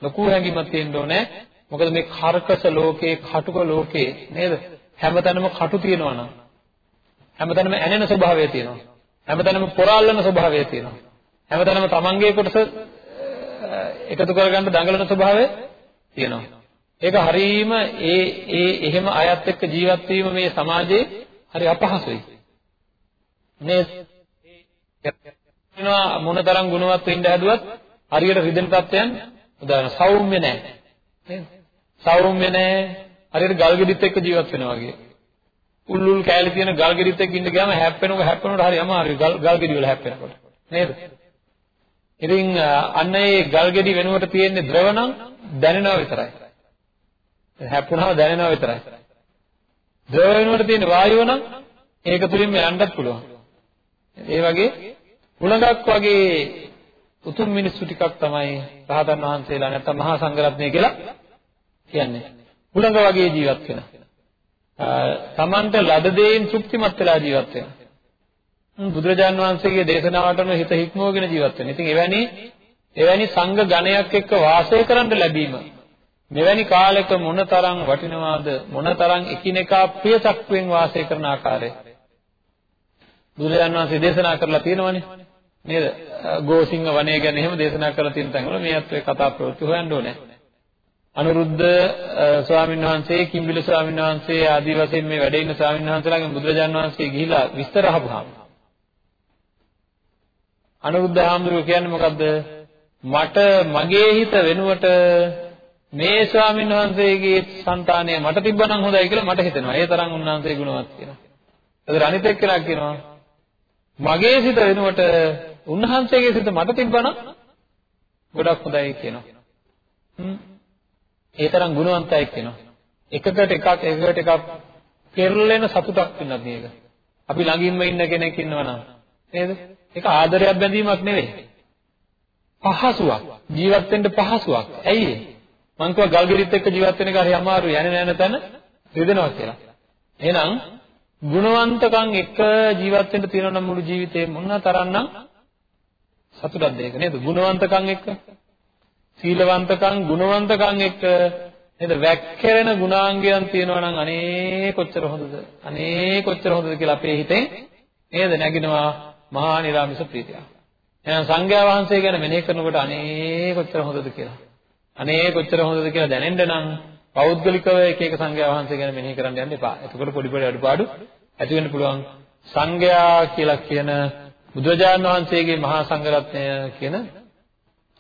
ලොකු හැඟීමක් තියෙන්න ඕනේ. මොකද මේ කර්කස ලෝකේ, කටුක ලෝකේ නේද? හැමතැනම කටු තියෙනවා නම් හැමතැනම ඇනෙන ස්වභාවය තියෙනවා. හැමතැනම පොරාල්ලන ස්වභාවය තියෙනවා. හැමතැනම තමන්ගේ කොටස එකතු කරගන්න දඟලන ස්වභාවය තියෙනවා. ඒක හරීම ඒ ඒ එහෙම අයත් එක්ක ජීවත් වීම මේ සමාජයේ හරි අපහසුයි. මේ වෙනවා මොනතරම් ගුණවත් වෙන්න හැදුවත් හරියට රිදෙන තත්ත්වයන් උදාහරණ සෞම්‍ය නැහැ. නේද? සෞම්‍ය නැහැ. හරියට ගල් ගෙඩිත් එක්ක ජීවත් වෙනවා වගේ. උල්ලුල් කෑලි තියෙන ගල් ගෙඩිත් එක්ක ඉන්න ගියාම හැප්පෙනක හැප්පෙනකොට හරි අමාරුයි ගල් ගල් ගෙඩි වල හැප්පෙනකොට. නේද? ඉතින් අන්න ඒ ගල් ගෙඩි වෙනුවට තියෙන්නේ ද්‍රව නම් දැනෙනවා විතරයි. හැප්පුණාම දැනෙනවා විතරයි. ද්‍රව වෙනුවට තියෙන වායුව නම් ඒක තුලින්ම යන්නත් පුළුවන්. ඒ වගේ හුලඟක් වගේ උතුම් මිනිස්සු ටිකක් තමයි රහතන් වහන්සේලා නැත්නම් මහා සංඝරත්නය කියලා කියන්නේ. හුලඟ වගේ ජීවත් වෙන. තමන්ට ලද දෙයින් තෘප්තිමත් වෙලා ජීවත් වෙන. බුදුරජාන් වහන්සේගේ දේශනාවටම හිත හික්මවගෙන ජීවත් වෙන. ඉතින් එවැනි එවැනි සංඝ ගණයක් එක්ක වාසය කරන්න ලැබීම මෙවැනි කාලයක මොනතරම් වටිනවාද මොනතරම් එකිනෙකා ප්‍රියසක්වෙන් වාසය කරන ආකාරය බුදුරජාණන් වහන්සේ දේශනා කරලා තියෙනවනේ නේද ගෝසිංහ වනය ගැන එහෙම දේශනා කරලා තියෙන තැන්වල මේ අත්වේ කතා ප්‍රවෘත්ති හොයන්න ඕනේ අනුරුද්ධ ස්වාමීන් වහන්සේ කිම්බිල ස්වාමීන් වහන්සේ ආදී වශයෙන් මේ වැඩ ඉන්න ස්වාමීන් වහන්සේලාගෙන් බුදුරජාණන් වහන්සේ ගිහිලා විස්තර අහපුවාම අනුරුද්ධ හාමුදුරුවෝ කියන්නේ මොකද්ද මට මගේ හිත වෙනුවට මේ ස්වාමීන් වහන්සේගේ సంతානය මට තිබ්බනම් හොඳයි කියලා මට හිතෙනවා. ඒ තරම් උන්වහන්සේ ගුණවත් කියලා. ඒතර අනිත් එක්කෙනා කියනවා මගේ සිත වෙනුවට උන්වහන්සේගේ සිත මට තිබ්බනම් ගොඩක් හොඳයි කියනවා. හ්ම්. ඒ තරම් ගුණවන්තයි කියනවා. එකකට එකක් එකකට එකක් පෙරලෙන සතුටක් වෙනත් මේක. අපි ළඟින්ම ඉන්න කෙනෙක් ඉන්නවනම් නේද? ඒක ආදරයක් බැඳීමක් නෙවෙයි. පහසුවක්. ජීවත් වෙන්න පහසුවක්. ඇයි ඒ? මං කිව්වා ගල්ගිරිත් එක්ක ජීවත් වෙන එක හරි අමාරුයි. යන්නේ නැන තැන රිදෙනවා කියලා. එහෙනම් ගුණවන්තකම් එක්ක ජීවත් වෙන්න තියෙනවා නම් මුළු ජීවිතේ මොන තරම්නම් සතුටක්ද ඒක නේද? ගුණවන්තකම් එක්ක සීලවන්තකම් ගුණවන්තකම් එක්ක නේද වැක්කිරෙන ගුණාංගයන් තියෙනවා නම් අනේ කොච්චර හොඳද? අනේ කොච්චර හොඳද කියලා අපේ හිතෙන් නේද නැගිනවා මහා නිරාමිස ප්‍රීතිය. එහෙනම් සංඝයා වහන්සේ ගැන මෙනෙහි කරනකොට අනේ කොච්චර හොඳද කියලා. අනේ කොච්චර හොඳද කියලා දැනෙන්න නම් පෞද්ගලිකව එක එක සංඝයා වහන්සේ ගැන මෙනෙහි කරන්න යන්න එපා. එතකොට පොඩි පොඩි අඩුපාඩු ඇති වෙන්න පුළුවන්. සංඝයා කියලා කියන බුදුරජාණන් වහන්සේගේ මහා සංඝරත්නය කියන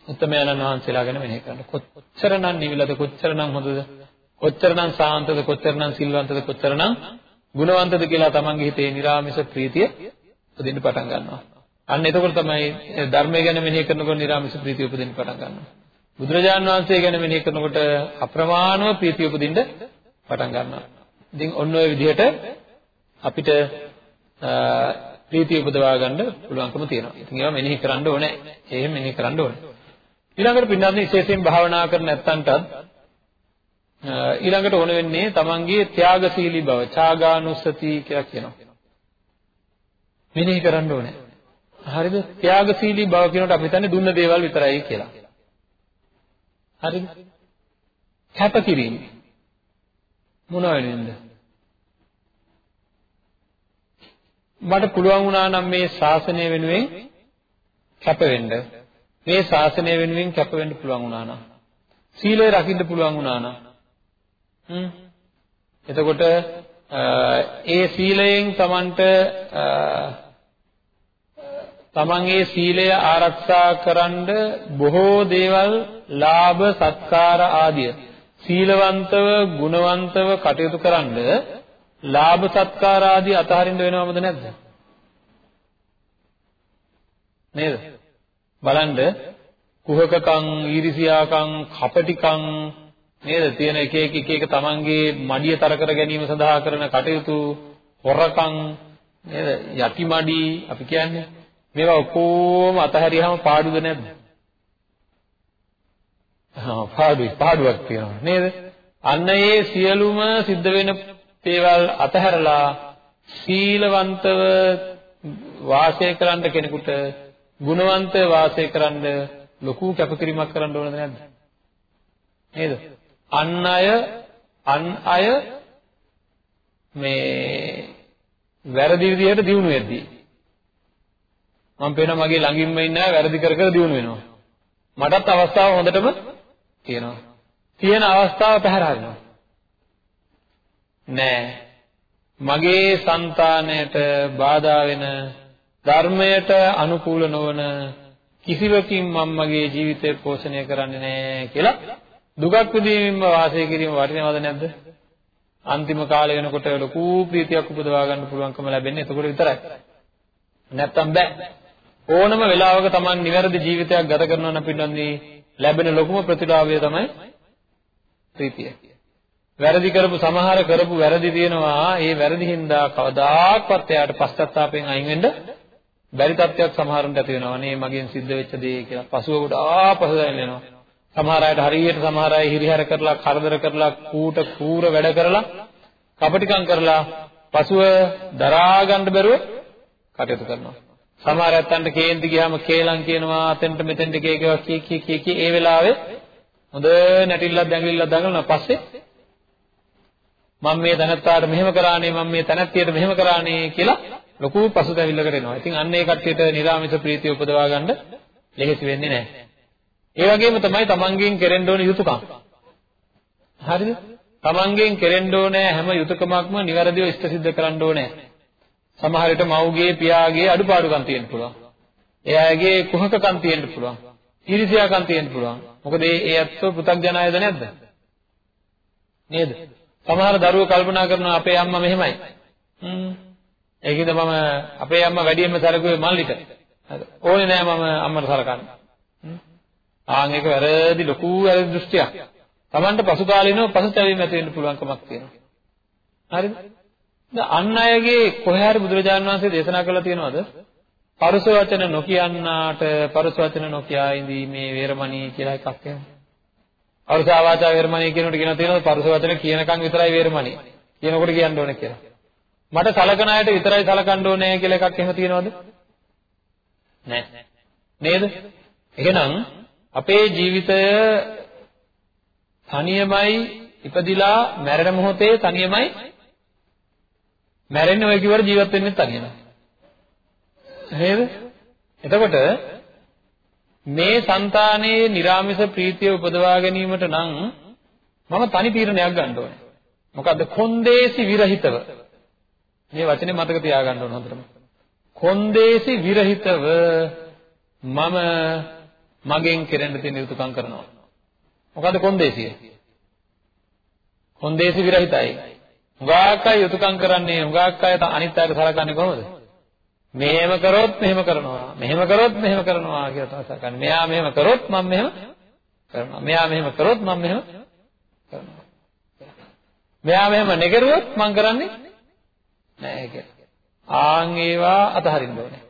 උත්තමයන්න් වහන්සේලා ගැන මෙනෙහි කරන්න. කොච්චරනම් නිවිලද කොච්චරනම් හොඳද කොච්චරනම් සාන්තද කොච්චරනම් සිල්වන්තද කොච්චරනම් ගුණවන්තද කියලා තමන්ගේ හිතේ නිරාමිෂ ප්‍රීතිය උපදින්න පටන් ගන්නවා. අන්න එතකොට තමයි ධර්මය ගැන මෙනෙහි කරනකොට නිරාමිෂ ප්‍රීතිය උපදින්න පටන් ගන්නවා. බුදුරජාන් වහන්සේ ගැන මෙනෙහි කරනකොට අප්‍රමාණව ප්‍රීතිය උපදින්න පටන් ගන්නවා. ඉතින් ඔන්න ඔය විදිහට අපිට ප්‍රීතිය උපදවා ගන්න පුළුවන්කම තියෙනවා. ඉතින් ඒවා මෙනෙහි කරන්න ඕනේ. එහෙම මෙනෙහි කරන්න ඕනේ. ඊළඟට පින්නත් විශේෂයෙන් භාවනා කර නැත්තන්ටත් ඊළඟට ඕන වෙන්නේ තමන්ගේ ත්‍යාගශීලී බව, ඡාගානුස්සති කියලා කියනවා. මෙනෙහි කරන්න ඕනේ. හරිද? ත්‍යාගශීලී බව කියනකොට අපි හිතන්නේ දුන්න දේවල් විතරයි කියලා. හරිද? කැපකිරීම මොන වෙනින්ද? මට පුළුවන් වුණා නම් මේ ශාසනය වෙනුවෙන් කැප වෙන්න. මේ ශාසනය වෙනුවෙන් කැප වෙන්න පුළුවන් වුණා නම්. සීලය රකින්න පුළුවන් වුණා නම්. හ්ම්. එතකොට ඒ සීලයෙන් Tamanට තමන්ගේ සීලය ආරක්ෂා කරන්න බොහෝ දේවල් ලාභ සත්කාර ආදිය සීලවන්තව ගුණවන්තව කටයුතු කරන්න ලාභ සත්කාර ආදී අතහරින්න වෙනවමද නැද්ද නේද බලන්න කුහකකම් ඊර්ෂියාකම් කපටිකම් නේද තියෙන එක එක එක එක තමන්ගේ මඩිය තර කර ගැනීම සඳහා කරන කටයුතු හොරකම් නේද යටිමඩි අපි කියන්නේ මේවා ඔක්කොම අතහැරියාම පාඩුද නැද්ද? ආ පාඩුයි පාඩුවක් තියෙනවා නේද? අන්න ඒ සියලුම සිද්ධ වෙන දේවල් අතහැරලා සීලවන්තව වාසය කරන්න කෙනෙකුට ගුණවන්තව වාසය කරන්න ලොකු කැපකිරීමක් කරන්න ඕනද නැද්ද? නේද? අන් අය අන් අය මේ වැරදි විදිහට දිනු වෙද්දී මම පේනවා මගේ ළඟින්ම ඉන්න අය වැරදි කර කර දිනු වෙනවා. මටත් අවස්ථාව හොඳටම තියෙනවා. තියෙන අවස්ථාව පැහැර හරිනවා. නෑ. මගේ సంతාණයට බාධා වෙන ධර්මයට අනුකූල නොවන කිසිවකින් මම මගේ ජීවිතය පෝෂණය කරන්නේ නෑ කියලා දුකක් විඳීමෙන්ම වාසය කිරීම වටිනවද නැද්ද? අන්තිම කාලය වෙනකොට ලොකු ප්‍රීතියක් උපදවා ගන්න පුළුවන්කම ලැබෙන්නේ එතකොට විතරයි. නැත්තම් බෑ. ඕනම වෙලාවක Taman නිවැරදි ජීවිතයක් ගත කරනවා නම් පින්නන්නේ ලැබෙන ලොකුම ප්‍රතිලාභය තමයි ප්‍රීතිය. වැරදි කරපු සමහර කරපු වැරදි තියෙනවා ඒ වැරදි හින්දා කවදාක්වත් එයාට පශ්චාත්තාපයෙන් අයින් වෙන්න බැරි තත්ත්වයක් සමහරුන්ට ඇති වෙනවා. අනේ මගෙන් සිද්ධ වෙච්ච දේ කියලා. පසුව ගොඩාක් පසුතැවෙන්න වෙනවා. සමහර අයට හරියට සමහර අය හිරිහැර කරලා කරදර කරලා කූට කූර වැඩ කරලා කපටිකම් කරලා පසුව දරා ගන්න බැරුව කටයුතු කරනවා. සමහර ඇත්තන්ට කේන්ති ගියාම කේලම් කියනවා අතෙන්ට මෙතෙන්ට කේකවා කී කී කී කී ඒ වෙලාවේ හොඳ නැටිල්ලක් දැඟලිල්ලක් දඟලනවා පස්සේ මම මේ තනත්තාට මෙහෙම කරානේ මම මේ තනත්තියට මෙහෙම කරානේ කියලා ලොකු පසුතැවිල්ලකට එනවා. ඉතින් අන්න ඒ කට්ටියට නිරාමිත ප්‍රීතිය උපදවා ගන්න ලෙහෙසි වෙන්නේ නැහැ. ඒ වගේම තමයි තමන්ගෙන් කෙරෙන්න ඕන යුතුයකම්. හරිද? තමන්ගෙන් කෙරෙන්න ඕනේ හැම යුතුයකමක්ම નિවරදිව ඉෂ්ට සිද්ධ කරන්න ඕනේ. සමහර විට මව්ගේ පියාගේ අඩුපාඩුකම් තියෙන්න පුළුවන්. ඒ අයගේ කුහකකම් තියෙන්න පුළුවන්. ඊර්ෂ්‍යාකම් තියෙන්න පුළුවන්. මොකද ඒ ඒ ඇත්තෝ පෘථග්ජනයද නැද්ද? නේද? සමහර දරුවෝ කල්පනා කරනවා අපේ අම්මා මෙහෙමයි. හ්ම්. ඒකද මම අපේ අම්මා වැඩියෙන්ම සැලකුවේ මල්ලිට. ඕනේ නෑ මම අම්මට සලකන්න. ආන් ඒක වැරදි ලොකු වැරදි දෘෂ්ටියක්. Tamanට පසු කාලිනව පසුතැවීම ඇති වෙන්න පුළුවන්කමක් තියෙනවා. හරිද? අන් අයගේ කොහේ හරි බුදුරජාණන් වහන්සේ දේශනා කළා තියෙනවද? පරුස වචන නොකියන්නාට පරුස වචන නොකියා ඉඳීමේ වේරමණී කියලා එකක් එහෙම. අරුසා වාචා වේරමණී කියනකොට කියනවා තියෙනවා පරුස වචන කියනකම් විතරයි වේරමණී. කියනකොට කියන්න ඕනේ කියලා. මට සලකන අයට විතරයි සලකන්න ඕනේ කියලා එකක් එහෙම තියෙනවද? නැහැ. නේද? එහෙනම් අපේ ජීවිතය තනියමයි ඉපදිලා මැරෙන මොහොතේ තනියමයි මැරෙන්නේ ඔය කිවර ජීවත් වෙන්නේ තනියම. නේද? එතකොට මේ సంతානයේ निराமிස ප්‍රීතිය උපදවා ගැනීමට නම් මම තනි තීරණයක් ගන්න ඕනේ. මොකද්ද? කොන්දේසි විරහිතව මේ වචනේ මතක තියාගන්න ඕන හොඳටම. කොන්දේසි විරහිතව මම මගෙන් කෙරෙන්න තියෙන යුතුයකම් කරනවා. මොකද්ද කොන්දේසිය? කොන්දේසි විරහිතයි. හුඟක් අය යුතුයකම් කරන්නේ හුඟක් අය අනිත් අයට සලකන්නේ කොහොමද? මෙහෙම කරොත් මෙහෙම කරනවා. මෙහෙම කරොත් මෙහෙම කරනවා කියලා තමයි සලකන්නේ. මෙයා මෙහෙම කරොත් මම මෙහෙම කරනවා. මෙයා මෙහෙම කරොත් මම මෙහෙම කරනවා. මෙයා මෙහෙම නෙගරුවොත් මම කරන්නේ නැහැ කියලා. ආන් ඒවා අතහරින්න ඕනේ.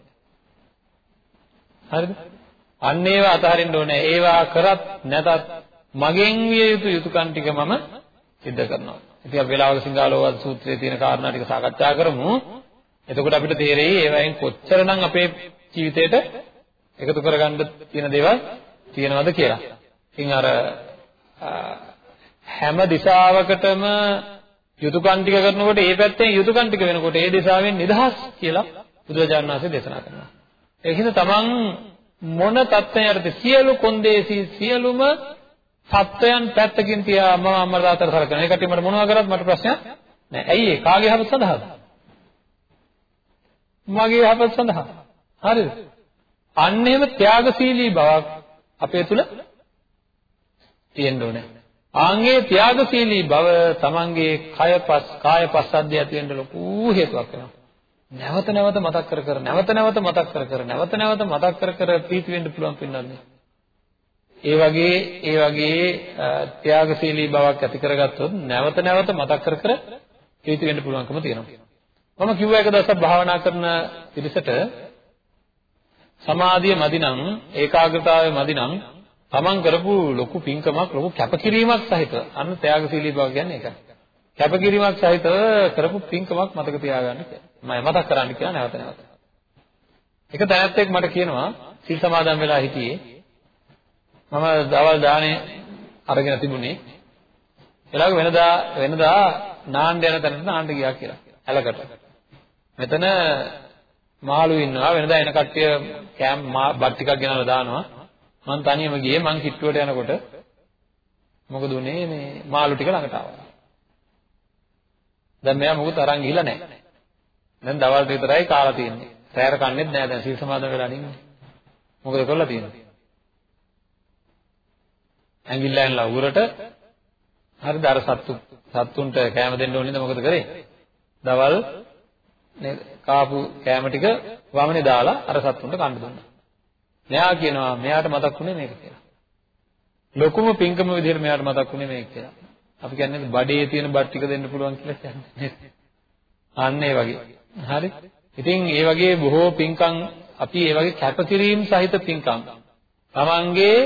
හරිද? අන්න ඒවා අතහරින්න ඕනේ. ඒවා කරත් නැතත් මගෙන් විය යුතු යුතුයකම් ටික මම සිද්ධ කරනවා. ඉතින් අපි වෙලාවක සිංහලෝවාද සූත්‍රයේ තියෙන කාරණා ටික සාකච්ඡා කරමු. එතකොට අපිට තේරෙයි ඒවෙන් කොච්චරනම් අපේ ජීවිතේට එකතු කරගන්න තියෙන දේවල් තියෙනවද කියලා. ඉතින් අර හැම දිශාවකටම යුතුයකම් ටික කරනකොට ඒ පැත්තෙන් යුතුයකම් ටික වෙනකොට ඒ දිශාවෙන් නිදහස් කියලා බුදුරජාණන් වහන්සේ දේශනා කරනවා. ඒ හින්දා තමන් මොන தත්ත්වයකටද සියලු කොන්දේසි සියලුම සත්වයන් පැත්තකින් තියා මම අම්මලා තාත්තලා සලකන. ඒකට මට මොනවා කරත් මට ප්‍රශ්නයක් නෑ. ඇයි ඒ? කාගේ හරි සඳහාද? මගේ යහපත සඳහා. හරිද? අන්න එහෙම ත්‍යාගශීලී බවක් අපේ තුල තියෙන්න ඕනේ. ආන්ගේ ත්‍යාගශීලී බව තමන්ගේ කයපස් කායපස්සද්ධිය ඇති වෙන්න ලොකු හේතුවක් වෙනවා. නැවත නැවත මතක් කර කර නැවත නැවත මතක් කර කර නැවත නැවත මතක් කර කර ප්‍රීති වෙන්න පුළුවන් පින්නන්නේ. ඒ වගේ ඒ වගේ ත්‍යාගශීලී බවක් ඇති කරගත්තොත් නැවත නැවත මතක් කර කර ප්‍රීති වෙන්න පුළුවන්කම තියෙනවා. මම කිව්වා එක දවසක් භාවනා කරන පිරිසට සමාධිය මදිනම් ඒකාග්‍රතාවය මදිනම් තමන් කරපු ලොකු පින්කමක් ලොකු කැපකිරීමක් සහිත අන්න ත්‍යාගශීලී බව කියන්නේ ඒකයි. කැපකිරීමක් සහිත කරපු පින්කමක් මතක තියාගන්න කියලා. මම මතක් කරන්න කියලා නැවත නැවත. එක දැනත්තෙක් මට කියනවා සිල් සමාදන් වෙලා හිටියේ මම දවල් දානේ අරගෙන තිබුණේ එලාග වෙනදා වෙනදා නාන්න යන තැනට නාන්න ගියා කියලා. ඇලකට. මෙතන මාළු ඉන්නවා වෙනදා එන කට්ටිය කෑම් බත් ටිකක් ගෙනල්ලා දානවා මං තනියම ගියේ මං කිට්ටුවට යනකොට මොකද උනේ? මේ මාළු ටික ළඟට ආවා. දැන් මෙයා මොකද අරන් ගිහිල්ලා නැහැ. දැන් දවල්ට විතරයි කාලා තියෙන්නේ. රැයට කන්නේත් නැහැ. දැන් සීල් සමාදන් වෙලා නින්නේ මොකද කරලා තියෙන්නේ? ඇඟිල්ලෙන් ලවුරට හරිද අර සත්තු සත්තුන්ට කෑම දෙන්න ඕනේ නේද? මොකද කරේ? දවල් නේද? කාපු කෑම ටික වමනේ දාලා අර සත්තුන්ට කන්න දුන්නා. මෙයා කියනවා මෙයාට මතක් වුණේ මේක කියලා. ලොකුම පින්කම විදිහට මෙයාට මතක් වුණේ මේක කියලා. අපි කියන්නේ බඩේ තියෙන බත් ටික දෙන්න පුළුවන් කියලා කියන්නේ. අන්න ඒ වගේ. හරි? ඉතින් ඒ වගේ බොහෝ පින්කම් අපි ඒ වගේ කැපකිරීම සහිත පින්කම් තමන්ගේ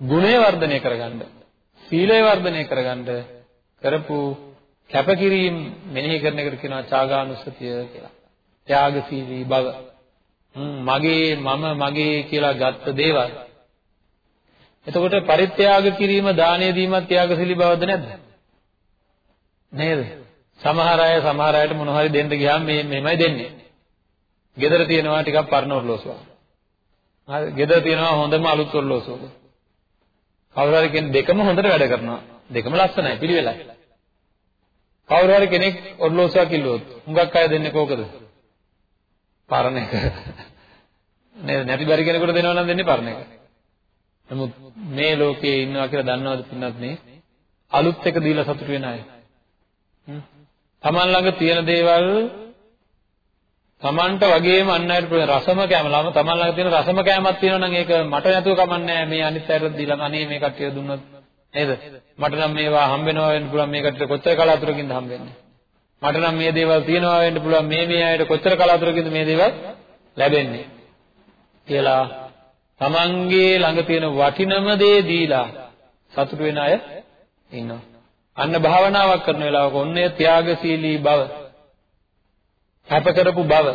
ගුණය වර්ධනය කරගන්න සීලය වර්ධනය කරගන්න කරපු කැපකිරීම මෙනෙහි කරන එකට කියනවා ත්‍යාගානුස්සතිය කියලා. ත්‍යාගශීලී බව. මගේ මම මගේ කියලා ගත්ත දේවල්. එතකොට පරිත්‍යාග කිරීම දානය දීමත් ත්‍යාගශීලී බවද නැද්ද? නේද? සමහර අය සමහර අයට මොන හරි දෙන්න ගියාම මේ මෙහෙමයි දෙන්නේ. gedara තියෙනවා ටිකක් පරණ ඔරලෝසුවක්. හරි gedara තියෙනවා හොඳම අලුත් ඔරලෝසුවක්. කවුරු හරි කෙනෙක් දෙකම හොඳට වැඩ කරනවා. දෙකම ලස්සනයි පිළිවෙලයි. කවුරු හරි කෙනෙක් ඔර්ලෝසුවක් කිල්ලුවොත් හුඟක් අය දෙන්නේ කෝකද? පරණ එක. නේද? නැති බැරි කෙනෙකුට දෙනවා නම් දෙන්නේ පරණ එක. නමුත් මේ ලෝකයේ ඉන්නවා කියලා දන්නවද පින්නත් මේ? අලුත් එක දීලා සතුට වෙන අය. තමන් ළඟ තියෙන දේවල් තමන්ට වගේම අන් අයට රසම කෑම ළම තමන් ළඟ තියෙන රසම කෑමක් තියෙනවා නම් ඒක මට නැතුව කමන්නේ මේ අනිත් අයට දීලා අනේ මේ කට්ටිය දුන්නොත් නේද මට නම් මේවා හම්බෙනවා වෙන්න පුළුවන් මේ කට්ටියට කොච්චර කලාතුරකින්ද හම්බෙන්නේ මට නම් මේ දේවල් තියෙනවා වෙන්න පුළුවන් මේ මේ අයට කොච්චර කලාතුරකින්ද මේ දේවල් ලැබෙන්නේ කියලා තමන්ගේ ළඟ තියෙන වටිනම දේ දීලා සතුට වෙන අය ඉන්නවා. අන්න භාවනාවක් කරන වෙලාවක ඔන්නේ ත්‍යාගශීලී බව කැප කරපු බව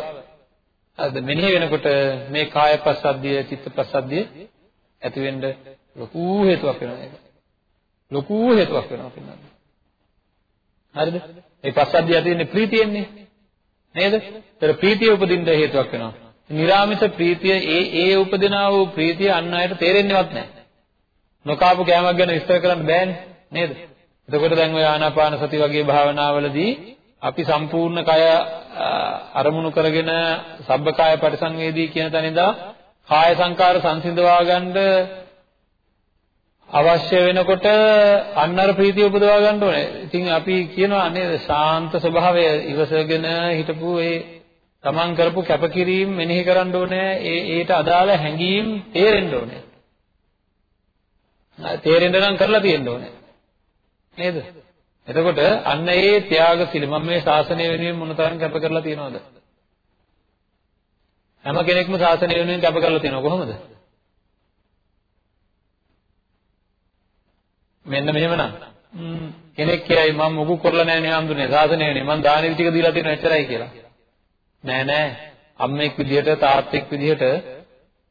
අද මෙනෙහි වෙනකොට මේ කාය පස්සද්ධිය චිත්ත පස්සද්ධිය ඇති වෙන්න ලොකු හේතුවක් වෙනවා ඒක. ලොකු හේතුවක් වෙනවා පින්නන්න. හරිද? මේ පස්සද්ධිය ඇති වෙන්නේ ප්‍රීතියෙන්නේ. නේද? ඒතර ප්‍රීතිය උපදින්න හේතුවක් වෙනවා. නිරාමිත ප්‍රීතිය ඒ ඒ උපදිනා වූ ප්‍රීතිය අන් අයට තේරෙන්නේවත් නැහැ. නොකාපු කෑමක් ගැන විස්තර කරන්න බෑනේ නේද? එතකොට දැන් ඔය ආනාපාන සති වගේ භාවනාවලදී අපි සම්පූර්ණ කය අරමුණු කරගෙන සබ්බකාය පරිසංවේදී කියන තැන ඉඳලා කාය සංකාර සංසිඳවා ගන්න අවශ්‍ය වෙනකොට අන්න අර ප්‍රීතිය උපදවා ගන්න ඕනේ. ඉතින් අපි කියනවා නේද ශාන්ත ස්වභාවය ඉවසගෙන හිටපු ඒ තමන් කරපු කැපකිරීම මෙනෙහි කරන්න ඕනේ. ඒ ඒට අදාළ හැඟීම් තේරෙන්න ඕනේ. තේරෙන්න නම් කරලා තියෙන්න ඕනේ. නේද? එතකොට අන්න ඒ ත්‍යාගශීලී මම මේ ශාසනය වෙනුවෙන් මොනතරම් කැප කරලා තියෙනවද? හැම කෙනෙක්ම ශාසනය වෙනුවෙන් කැප කරලා තියෙනවා කොහොමද? මෙන්න මෙහෙමනම්. කෙනෙක් කියයි මම මොකු කරලා නැහැ නේ හඳුනේ ශාසනය වෙනුවෙන් මම දානෙ ටික දීලා තියෙනවා එච්චරයි කියලා. නෑ නෑ. අම්මෙක් විදිහට තාත්තෙක් විදිහට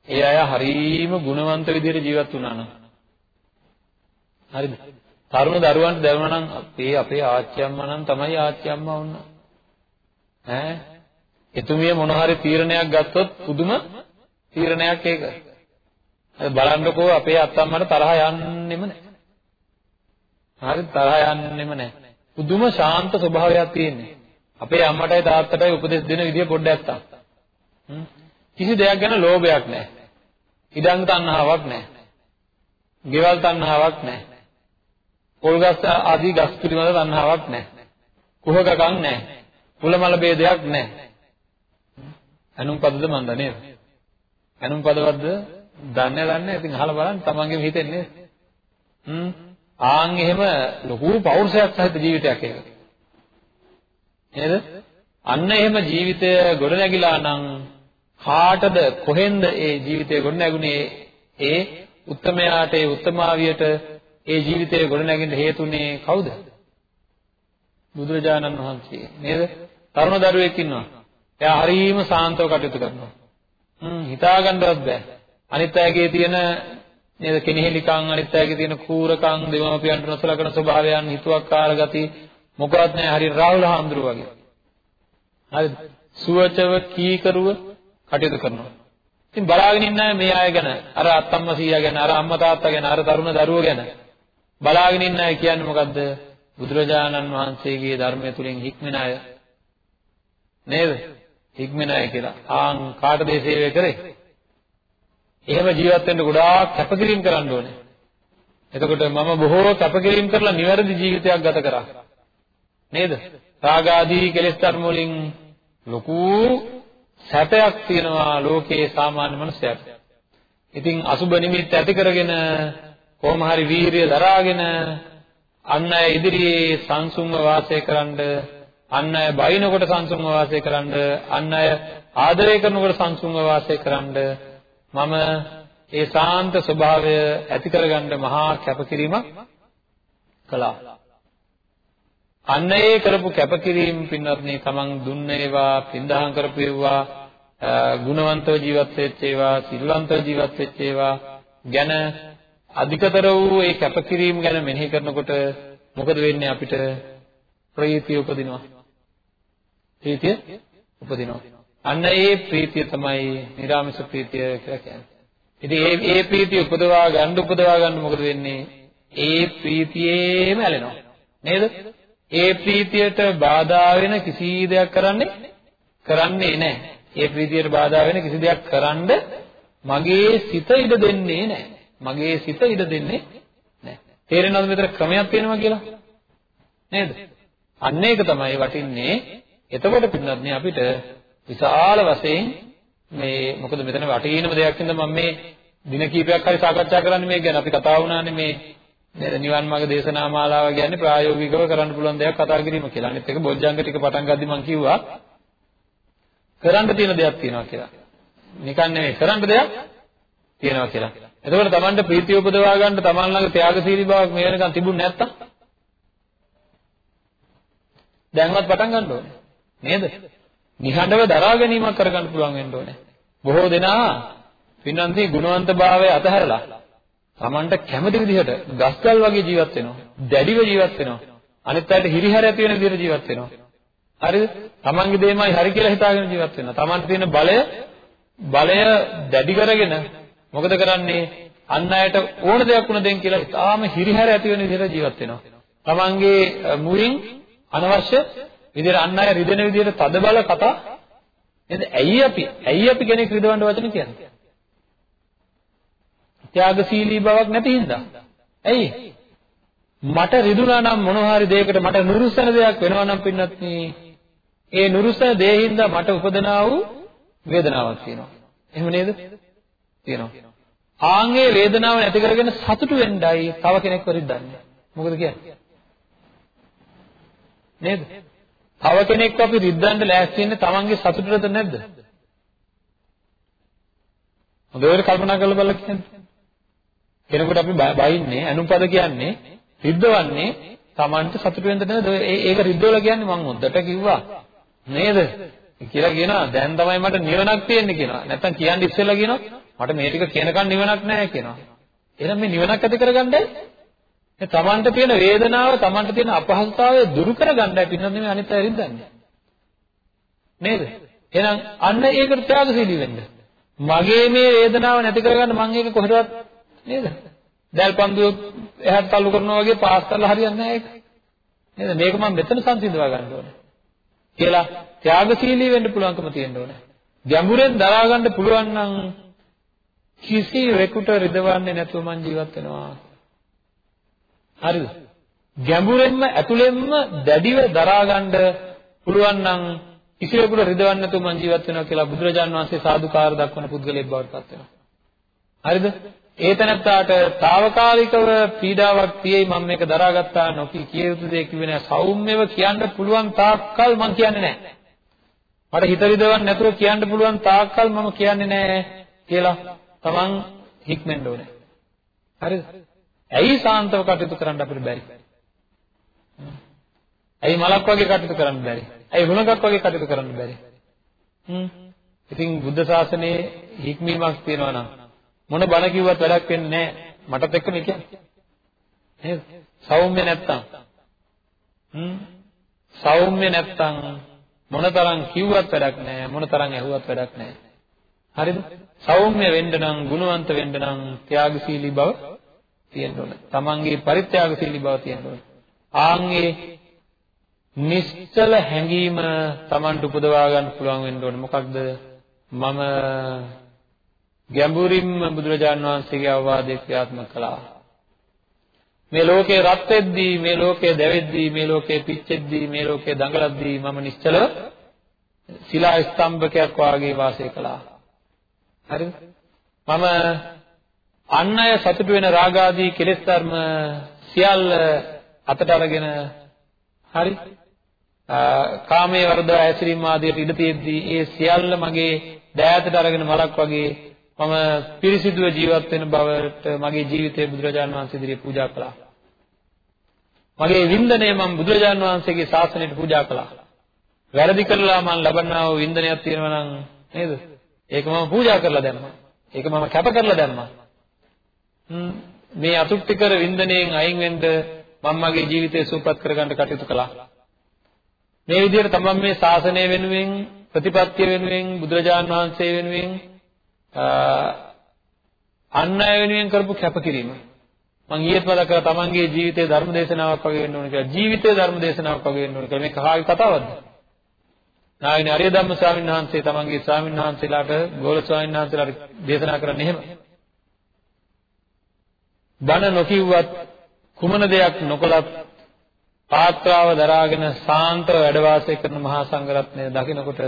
ඒ අය හරීම ගුණවන්ත විදිහට ජීවත් වුණා නම්. හරිද? තරුණ දරුවන්ට දැනුණා නම් අපේ අපේ ආච්චි අම්මා නම් තමයි ආච්චි අම්මා වුණ. ඈ? එතුමිය මොන හරි තීරණයක් ගත්තොත් පුදුම තීරණයක් ඒක. අද බලන්නකෝ අපේ අත්තම්මට තරහ යන්නෙම නැහැ හරි තරහ යන්නෙම නැහැ පුදුම ශාන්ත ස්වභාවයක් තියෙන්නේ අපේ අම්මටයි තාත්තටයි උපදෙස් දෙන විදිය පොඩ්ඩක් අත්තා. කිසි දෙයක් ගැන ලෝභයක් නැහැ. ඉඩම් තණ්හාවක් නැහැ. ගෙවල් තණ්හාවක් නැහැ. පොල්ගස් ආදී ගස් පිළිබඳ තණ්හාවක් නැහැ. කුහකකම් නැහැ. කුලමල ભેදයක් නැහැ. අනුන් පදද මන්ද නේද? අනුන් පදවත්ද දන්නේ දන්නේ ඉතින් අහලා බලන්න තමන්ගේම හිතෙන්නේ. හ්ම් ආන් එහෙම ලොකු පෞරුෂයක් සහිත ජීවිතයක් ඒක. නේද? අන්න එහෙම ජීවිතය ගොඩනැගිලා නම් කාටද කොහෙන්ද ඒ ජීවිතය ගොඩනැගුණේ? ඒ උත්තමයාට ඒ උත්තමාවියට ඒ ජීවිතය ගොඩනැගෙන්න හේතුනේ කවුද? බුදුරජාණන් වහන්සේ නේද? තරුණ දරුවෙක් ඉන්නවා. එයා හරීම සාන්තව කටයුතු කරනවා. හ්ම් හිතාගන්නවත් බෑ. අනිත් අයගේ තියෙන නේද කෙනෙහිලිකම් අනිත් අයගේ තියෙන කූරකම් දෙමව්පියන්ට නොසලකන ස්වභාවයන් හිතුවක්කාර ගති මොකවත් නැහැ හරියට රාහුල හාමුදුරුව වගේ. හරිද? සුවචව කීකරුව කටයුතු කරනවා. ඉතින් බලාගෙන ඉන්න අය මේ අය ගැන අර අත්තම්ම සීයා ගැන අර අම්මා තාත්තා ගැන අර තරුණ දරුවෝ ගැන බලාගෙන ඉන්න අය කියන්නේ මොකද්ද? බුදුරජාණන් වහන්සේගේ ධර්මය තුලින් හික්මෙන අය නේද? හික්මෙන අය කියලා. ආන් කාටද මේ සේවය කරේ? එහෙම ජීවත් වෙන්න ගොඩාක් කැපකිරීම කරන්න ඕනේ. එතකොට මම බොහෝ කැපකිරීම කරලා නිවැරදි ජීවිතයක් ගත කරා. නේද? රාගාදී කෙලෙස් ධර්ම වලින් ලොකු සැපයක් තියෙනවා ලෝකේ සාමාන්‍ය මනුස්සයෙක්. ඉතින් අසුබ නිමිත්ත ඇති කරගෙන කොහොම හරි වීරිය දරාගෙන අන් අය ඉදිරියේ සංසුන්ව වාසය කරන්න අන් අය බයිනකොට සංසුන්ව වාසය කරන්න අන් අය ආදරය කරනකොට සංසුන්ව වාසය කරන්න මම ඒ සාන්ත ස්වභාවය ඇති කරගන්න මහා කැපකිරීමක් කළා. අන්න ඒ කරපු කැපකිරීම පින්වත්නි තමන් දුන්න ඒවා පින්දහම් කරපු ඒවා ගුණවන්තව ජීවත් වෙච්ච ඒවා සිල්වන්තව ජීවත් වෙච්ච ඒවා ගැන අධිකතර වූ ඒ කැපකිරීම ගැන මෙනෙහි කරනකොට මොකද වෙන්නේ අපිට? ප්‍රීතිය උපදිනවා. ප්‍රීතිය උපදිනවා. අන්න ඒ ප්‍රීතිය තමයි නිරාමිස ප්‍රීතිය කියලා කියන්නේ ඉතින් ඒ ඒ ප්‍රීතිය උපදවා ගන්න උපදවා ගන්න මොකද වෙන්නේ ඒ ප්‍රීතියේම ඇලෙනවා නේද ඒ ප්‍රීතියට බාධා වෙන කිසි දෙයක් කරන්නේ කරන්නේ නැහැ. ඒ ප්‍රීතියට බාධා වෙන කිසි දෙයක් කරන්න මගේ සිත ඉඩ දෙන්නේ නැහැ. මගේ සිත ඉඩ දෙන්නේ නැහැ. තේරෙනවද මෙතන ක්‍රමයක් තියෙනවා කියලා? නේද? අන්න ඒක තමයි වටින්නේ. එතකොට පින්නත් අපිට විශාල වශයෙන් මේ මොකද මෙතන වටිනම දෙයක් හින්දා මම මේ දින කීපයක් හරි සාකච්ඡා කරන්නේ මේ ගැන අපි කතා වුණානේ මේ නේද නිවන් මාර්ග දේශනා මාලාව කියන්නේ ප්‍රායෝගිකව කරන්න පුළුවන් දෙයක් කතා කිරීම කියලා. අනිත් එක බොජ්ජංග ටික පටන් ගද්දි මම කිව්වා කරන්න තියෙන දෙයක් තියෙනවා කියලා. නිකන් නෙමෙයි කරන්න දෙයක් තියෙනවා කියලා. එතකොට Tamanට ප්‍රීතිය උපදවා ගන්න Taman ළඟ ත්‍යාගශීලී බවක් මේ වෙනකන් තිබුණ නැත්තම් දැන්වත් පටන් ගන්න ඕනේ. නේද? නිහඬව දරා ගැනීමක් කරගන්න පුළුවන් වෙන්න ඕනේ. බොහෝ දෙනා පින්නන්ති ගුණවන්තභාවය අතහැරලා Tamanට කැමති විදිහට ගස්කල් වගේ ජීවත් වෙනවා. දැඩිව ජීවත් වෙනවා. අනිත් අයට හිරිහැර ඇති වෙන විදිහට ජීවත් වෙනවා. හරිද? Tamanගේ දේමයි හරි කියලා හිතාගෙන ජීවත් වෙනවා. Tamanට තියෙන බලය බලය දැඩි කරගෙන මොකද කරන්නේ? අන් අයට ඕන දෙයක් වුණ දෙන් කියලා ඉතාලම හිරිහැර ඇති වෙන විදිහට ජීවත් වෙනවා. Tamanගේ මුවින් අනවශ්‍ය විදිහට අන් අය රිදෙන විදිහට තද බල කතා නේද? ඇයි අපි ඇයි අපි කෙනෙක් රිදවන්න වචන කියන්නේ? ත්‍යාගශීලී බවක් නැති හින්දා. ඇයි? මට රිදුනා නම් මොනවා හරි දෙයකට මට නුරුස්සන දෙයක් වෙනවා නම් පින්නත් ඒ නුරුස්සන දේ හින්දා මට උපදනා වූ වේදනාවක් තියෙනවා. එහෙම නේද? තියෙනවා. ආන්ගේ වේදනාව නැති කරගෙන සතුටු වෙන්නයි තව කෙනෙක් වරිද්දන්නේ. මොකද කියන්නේ? නේද? තව කෙනෙක් අපි රිද්දන්න ලෑස්ති වෙන්නේ තමන්ගේ සතුටටද නැද්ද? හොඳට කල්පනා කරලා බලන්න කියන්නේ. කෙනෙකුට අපි බයින්නේ අනුපද කියන්නේ රිද්දවන්නේ තමන්ට සතුට වෙන්න නේද? ඒක රිද්දවල කියන්නේ මම හොද්දට කිව්වා. නේද? කියලා කියනවා දැන් තමයි මට නිවනක් තියෙන්නේ කියනවා. නැත්තම් කියන්නේ ඉස්සෙල්ලා කියනවා මට මේ ටික කියනකන් නිවනක් නැහැ කියනවා. එහෙනම් මේ නිවනක් ඇති කරගන්නයි මේ තමන්ට තියෙන වේදනාව තමන්ට තියෙන අපහසුතාවය දුරු කරගන්නයි පින්නත් නෙමෙයි අනිත් අය රිද්දන්නේ. නේද? එහෙනම් අන්න ඒකට ත්‍යාගශීලී වෙන්න. මගේ මේ වේදනාව නැති කරගන්න මම ඒක කොහෙටවත් නේද? දැල් පන්දුව එහාට තල්ලු කරනවා වගේ පාස් කරලා හරියන්නේ නැහැ ඒක. නේද? මේක මම මෙතන සංසිඳවා ගන්න ඕනේ. කියලා ත්‍යාගශීලී වෙන්න පුළුවන්කම තියෙන්න ඕනේ. ගැඹුරෙන් දරා ගන්න පුළුවන් නම් කිසි වෙකුට රිදවන්නේ නැතුව මං ජීවත් වෙනවා. හරිද? ගැඹුරෙන්ම ඇතුළෙන්ම දැඩිව දරා ගන්න පුළුවන් නම් කිසිවෙකුට රිදවන්නේ නැතුව මං ජීවත් වෙනවා කියලා බුදුරජාන් වහන්සේ සාදුකාර දක්වන පුද්ගලයෙක් බවට පත් වෙනවා. හරිද? ඒ තැනත්තාට తాවකාලිකව පීඩාවක් තියෙයි මම මේක දරාගත්තා නොකී කිය යුතු දෙයක් කිව්වේ නෑ සෞම්‍යව කියන්න පුළුවන් තාක්කල් මම කියන්නේ නෑ මට හිත රිදවන්න නැතුව කියන්න පුළුවන් තාක්කල් මම කියන්නේ නෑ කියලා තමන් හික්මෙන්න ඕනේ හරිද ඇයි සාන්තව කටයුතු කරන්න අපිට බැරි ඇයි මලක් වගේ කටයුතු කරන්න බැරි ඇයි හුණගක් වගේ කටයුතු කරන්න බැරි හ්ම් ඉතින් බුද්ධ ශාසනයේ හික්මීමක් තියෙනවා නම් මොන බණ කිව්වත් වැඩක් වෙන්නේ නැහැ. මටත් එක්ක මේ කියන්නේ. නේද? සෞම්‍ය නැත්තම්. හ්ම්. සෞම්‍ය නැත්තම් මොනතරම් කිව්වත් වැඩක් නැහැ. මොනතරම් ඇහුවත් වැඩක් නැහැ. හරිද? සෞම්‍ය වෙන්න නම්, ගුණවන්ත වෙන්න නම් ත්‍යාගශීලී බව තියෙන්න ඕන. තමන්ගේ පරිත්‍යාගශීලී බව තියෙන්න ඕන. ආන්ගේ නිශ්චල හැඟීම තමන්ට උපදවා ගන්න පුළුවන් වෙන්න ඕනේ. මොකක්ද? මම ගැඹුරින්ම බුදුරජාන් වහන්සේගේ අවවාදය ක්‍රියාත්මක කළා. මේ ලෝකේ රත් වෙද්දී, මේ ලෝකේ දැවෙද්දී, මේ ලෝකේ පිච්චෙද්දී, මේ ලෝකේ දඟලද්දී මම නිශ්චලව ශිලා ස්තම්භකයක් වාගේ වාසය කළා. හරිද? මම අන් අය සතුටු වෙන රාගාදී කෙලෙස් ධර්ම සියල්ල අතට අරගෙන හරි කාමයේ වර්ධව ඇසිරීම ආදියට ඉඩ තියෙද්දී ඒ සියල්ල මගේ දෑතට අරගෙන මලක් වගේ මම පිරිසිදුව ජීවත් වෙන බවට මගේ ජීවිතය බුදුරජාණන් වහන්සේ ඉදිරියේ පූජා කළා. මගේ වින්දනය මම බුදුරජාණන් වහන්සේගේ ශාසනයට පූජා කළා. වැරදි කරලා මම ලබන්නා වූ වින්දනයක් තියෙනවා නම් නේද? ඒක මම පූජා කරලා දැම්මා. ඒක මම කැප කරලා දැම්මා. මේ අතුක්තිකර වින්දනයෙන් අයින් වෙන්න මම මගේ ජීවිතය සූපපත් කරගන්න කටයුතු කළා. මේ විදිහට තමයි මේ ශාසනය වෙනුවෙන් ප්‍රතිපත්තිය වෙනුවෙන් බුදුරජාණන් වහන්සේ වෙනුවෙන් අන් අය වෙනුවෙන් කරපු කැපකිරීම. මම ඊයේත් මතක කරා තමන්ගේ ජීවිතයේ ධර්ම දේශනාවක් වගේ වෙන්න ඕන කියලා. ජීවිතයේ ධර්ම දේශනාවක් වගේ වෙන්න ඕන කියලා. මේ කහාගේ කතාවක්ද? නායනි අරිය ධම්ම ස්වාමීන් වහන්සේ තමන්ගේ ස්වාමීන් වහන්සේලාට ගෝල ස්වාමීන් වහන්සේලාට දේශනා කරන්නේ එහෙම. බණ නොකියුවත් කුමන දෙයක් නොකලත් පාත්‍රාව දරාගෙන සාන්තව වැඩ වාසය කරන මහා සංඝරත්නය දකිනකොට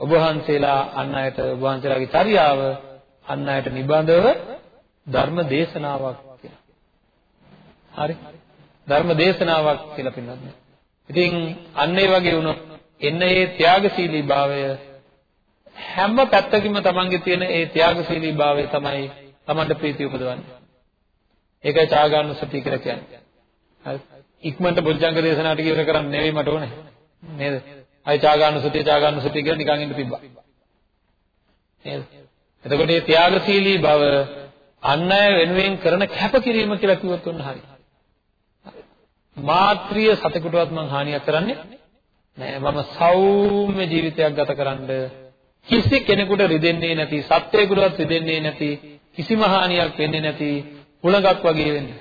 ඔබ වහන්සේලා අන් අයට ඔබ වහන්සේලාගේ චර්යාව අන් අයට නිබඳව ධර්ම දේශනාවක් කියලා. හරි. ධර්ම දේශනාවක් කියලා පින්නත්. ඉතින් අන්න ඒ වගේ වුණොත් එන්න ඒ ත්‍යාගශීලී භාවය හැම පැත්තකින්ම තමන්ගේ තියෙන ඒ ත්‍යාගශීලී භාවය තමයි තමන්ට ප්‍රීතිය උපදවන්නේ. ඒකයි ත්‍යාගානුසතිය කියලා කියන්නේ. හරි. ඉක්මනට බොජ්ජංග දේශනාවට ඉවර කරන්න නෙවෙයි මට ඕනේ. නේද? අයි ත්‍යාගානුසතිය ත්‍යාගානුසතිය කියලා නිකන් ඉන්න තිබ්බා. නේද? එතකොට මේ ත්‍යාගශීලී බව අන් අය වෙනුවෙන් කරන කැපකිරීම කියලා කිව්වොත් උන්න හරි. මාත්‍රිය සතෙකුටවත් මං හානියක් කරන්නේ නෑ. මම සෞම්‍ය ජීවිතයක් ගත කරන්න කිසි කෙනෙකුට රිදෙන්නේ නැති, සත්වයකට රිදෙන්නේ නැති, කිසිම හානියක් වෙන්නේ නැති හුලඟක් වගේ වෙන්නේ.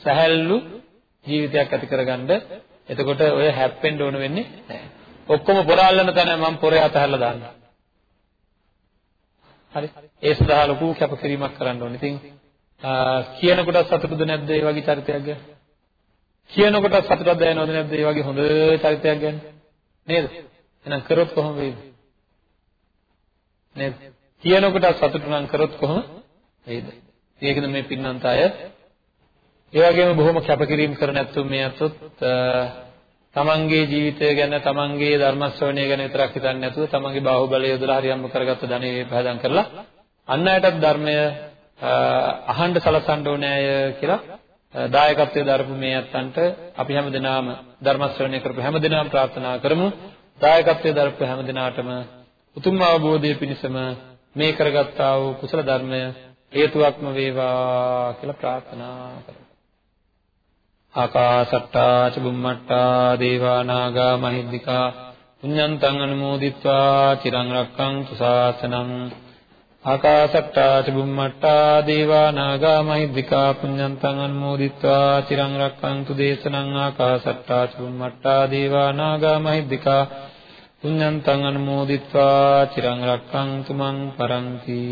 සහැල්ලු ජීවිතයක් ඇති කරගන්න එතකොට ඔය හැප්පෙන්න ඕන වෙන්නේ නැහැ. ඔක්කොම පොරාල්ලන තැන මම පොරේ අතහැරලා දාන්නම්. හරි. ඒ සඳහා ලොකු කැපකිරීමක් කරන්න ඕනේ. ඉතින් කියනකොට සතුටුද නැද්ද ඒ වගේ චරිතයක් ගැන? කියනකොට සතුටක් දැනෙනවද නැද්ද ඒ වගේ හොඳ චරිතයක් ගැන? නේද? එහෙනම් කරොත් කොහොම වෙයිද? නේද? කියනකොට සතුටු නම් කරොත් කොහොම? වෙයිද? ඒකද මේ පින්නන්ත අය. ඒ වගේම බොහොම කැපකිරීම කරන ඇත්තෝ මේ අතොත් තමන්ගේ ජීවිතය ගැන තමන්ගේ ධර්ම ශ්‍රවණය ගැන විතරක් හිතන්නේ නැතුව තමන්ගේ බාහුවලය යොදලා හරියම්ම කරගත්ත ධනෙ පහදම් කරලා අන් අයටත් ධර්මය අහන්න සලසන්න ඕනෑය කියලා දායකත්වයේ දරපු මේ අත්තන්ට අපි හැමදෙනාම ධර්ම ශ්‍රවණය කරපු හැමදෙනාම ප්‍රාර්ථනා කරමු. දායකත්වයේ දරපු හැමදෙනාටම උතුම් අවබෝධය පිණිසම මේ කරගත්තා වූ කුසල ධර්මය හේතුවක්ම වේවා කියලා ප්‍රාර්ථනා කරමු. ආකාසට්ටා චුම්මට්ටා දේවා නාග මහිද්దికා පුඤ්ඤන්තං අනුමෝදිත්වා චිරං රක්ඛන්තු ශාසනං ආකාසට්ටා චුම්මට්ටා දේවා නාග මහිද්దికා පුඤ්ඤන්තං අනුමෝදිත්වා චිරං රක්ඛන්තු දේශනං ආකාසට්ටා චුම්මට්ටා දේවා නාග මහිද්దికා පුඤ්ඤන්තං අනුමෝදිත්වා. චිරං රක්ඛන්තු මං පරන්ති.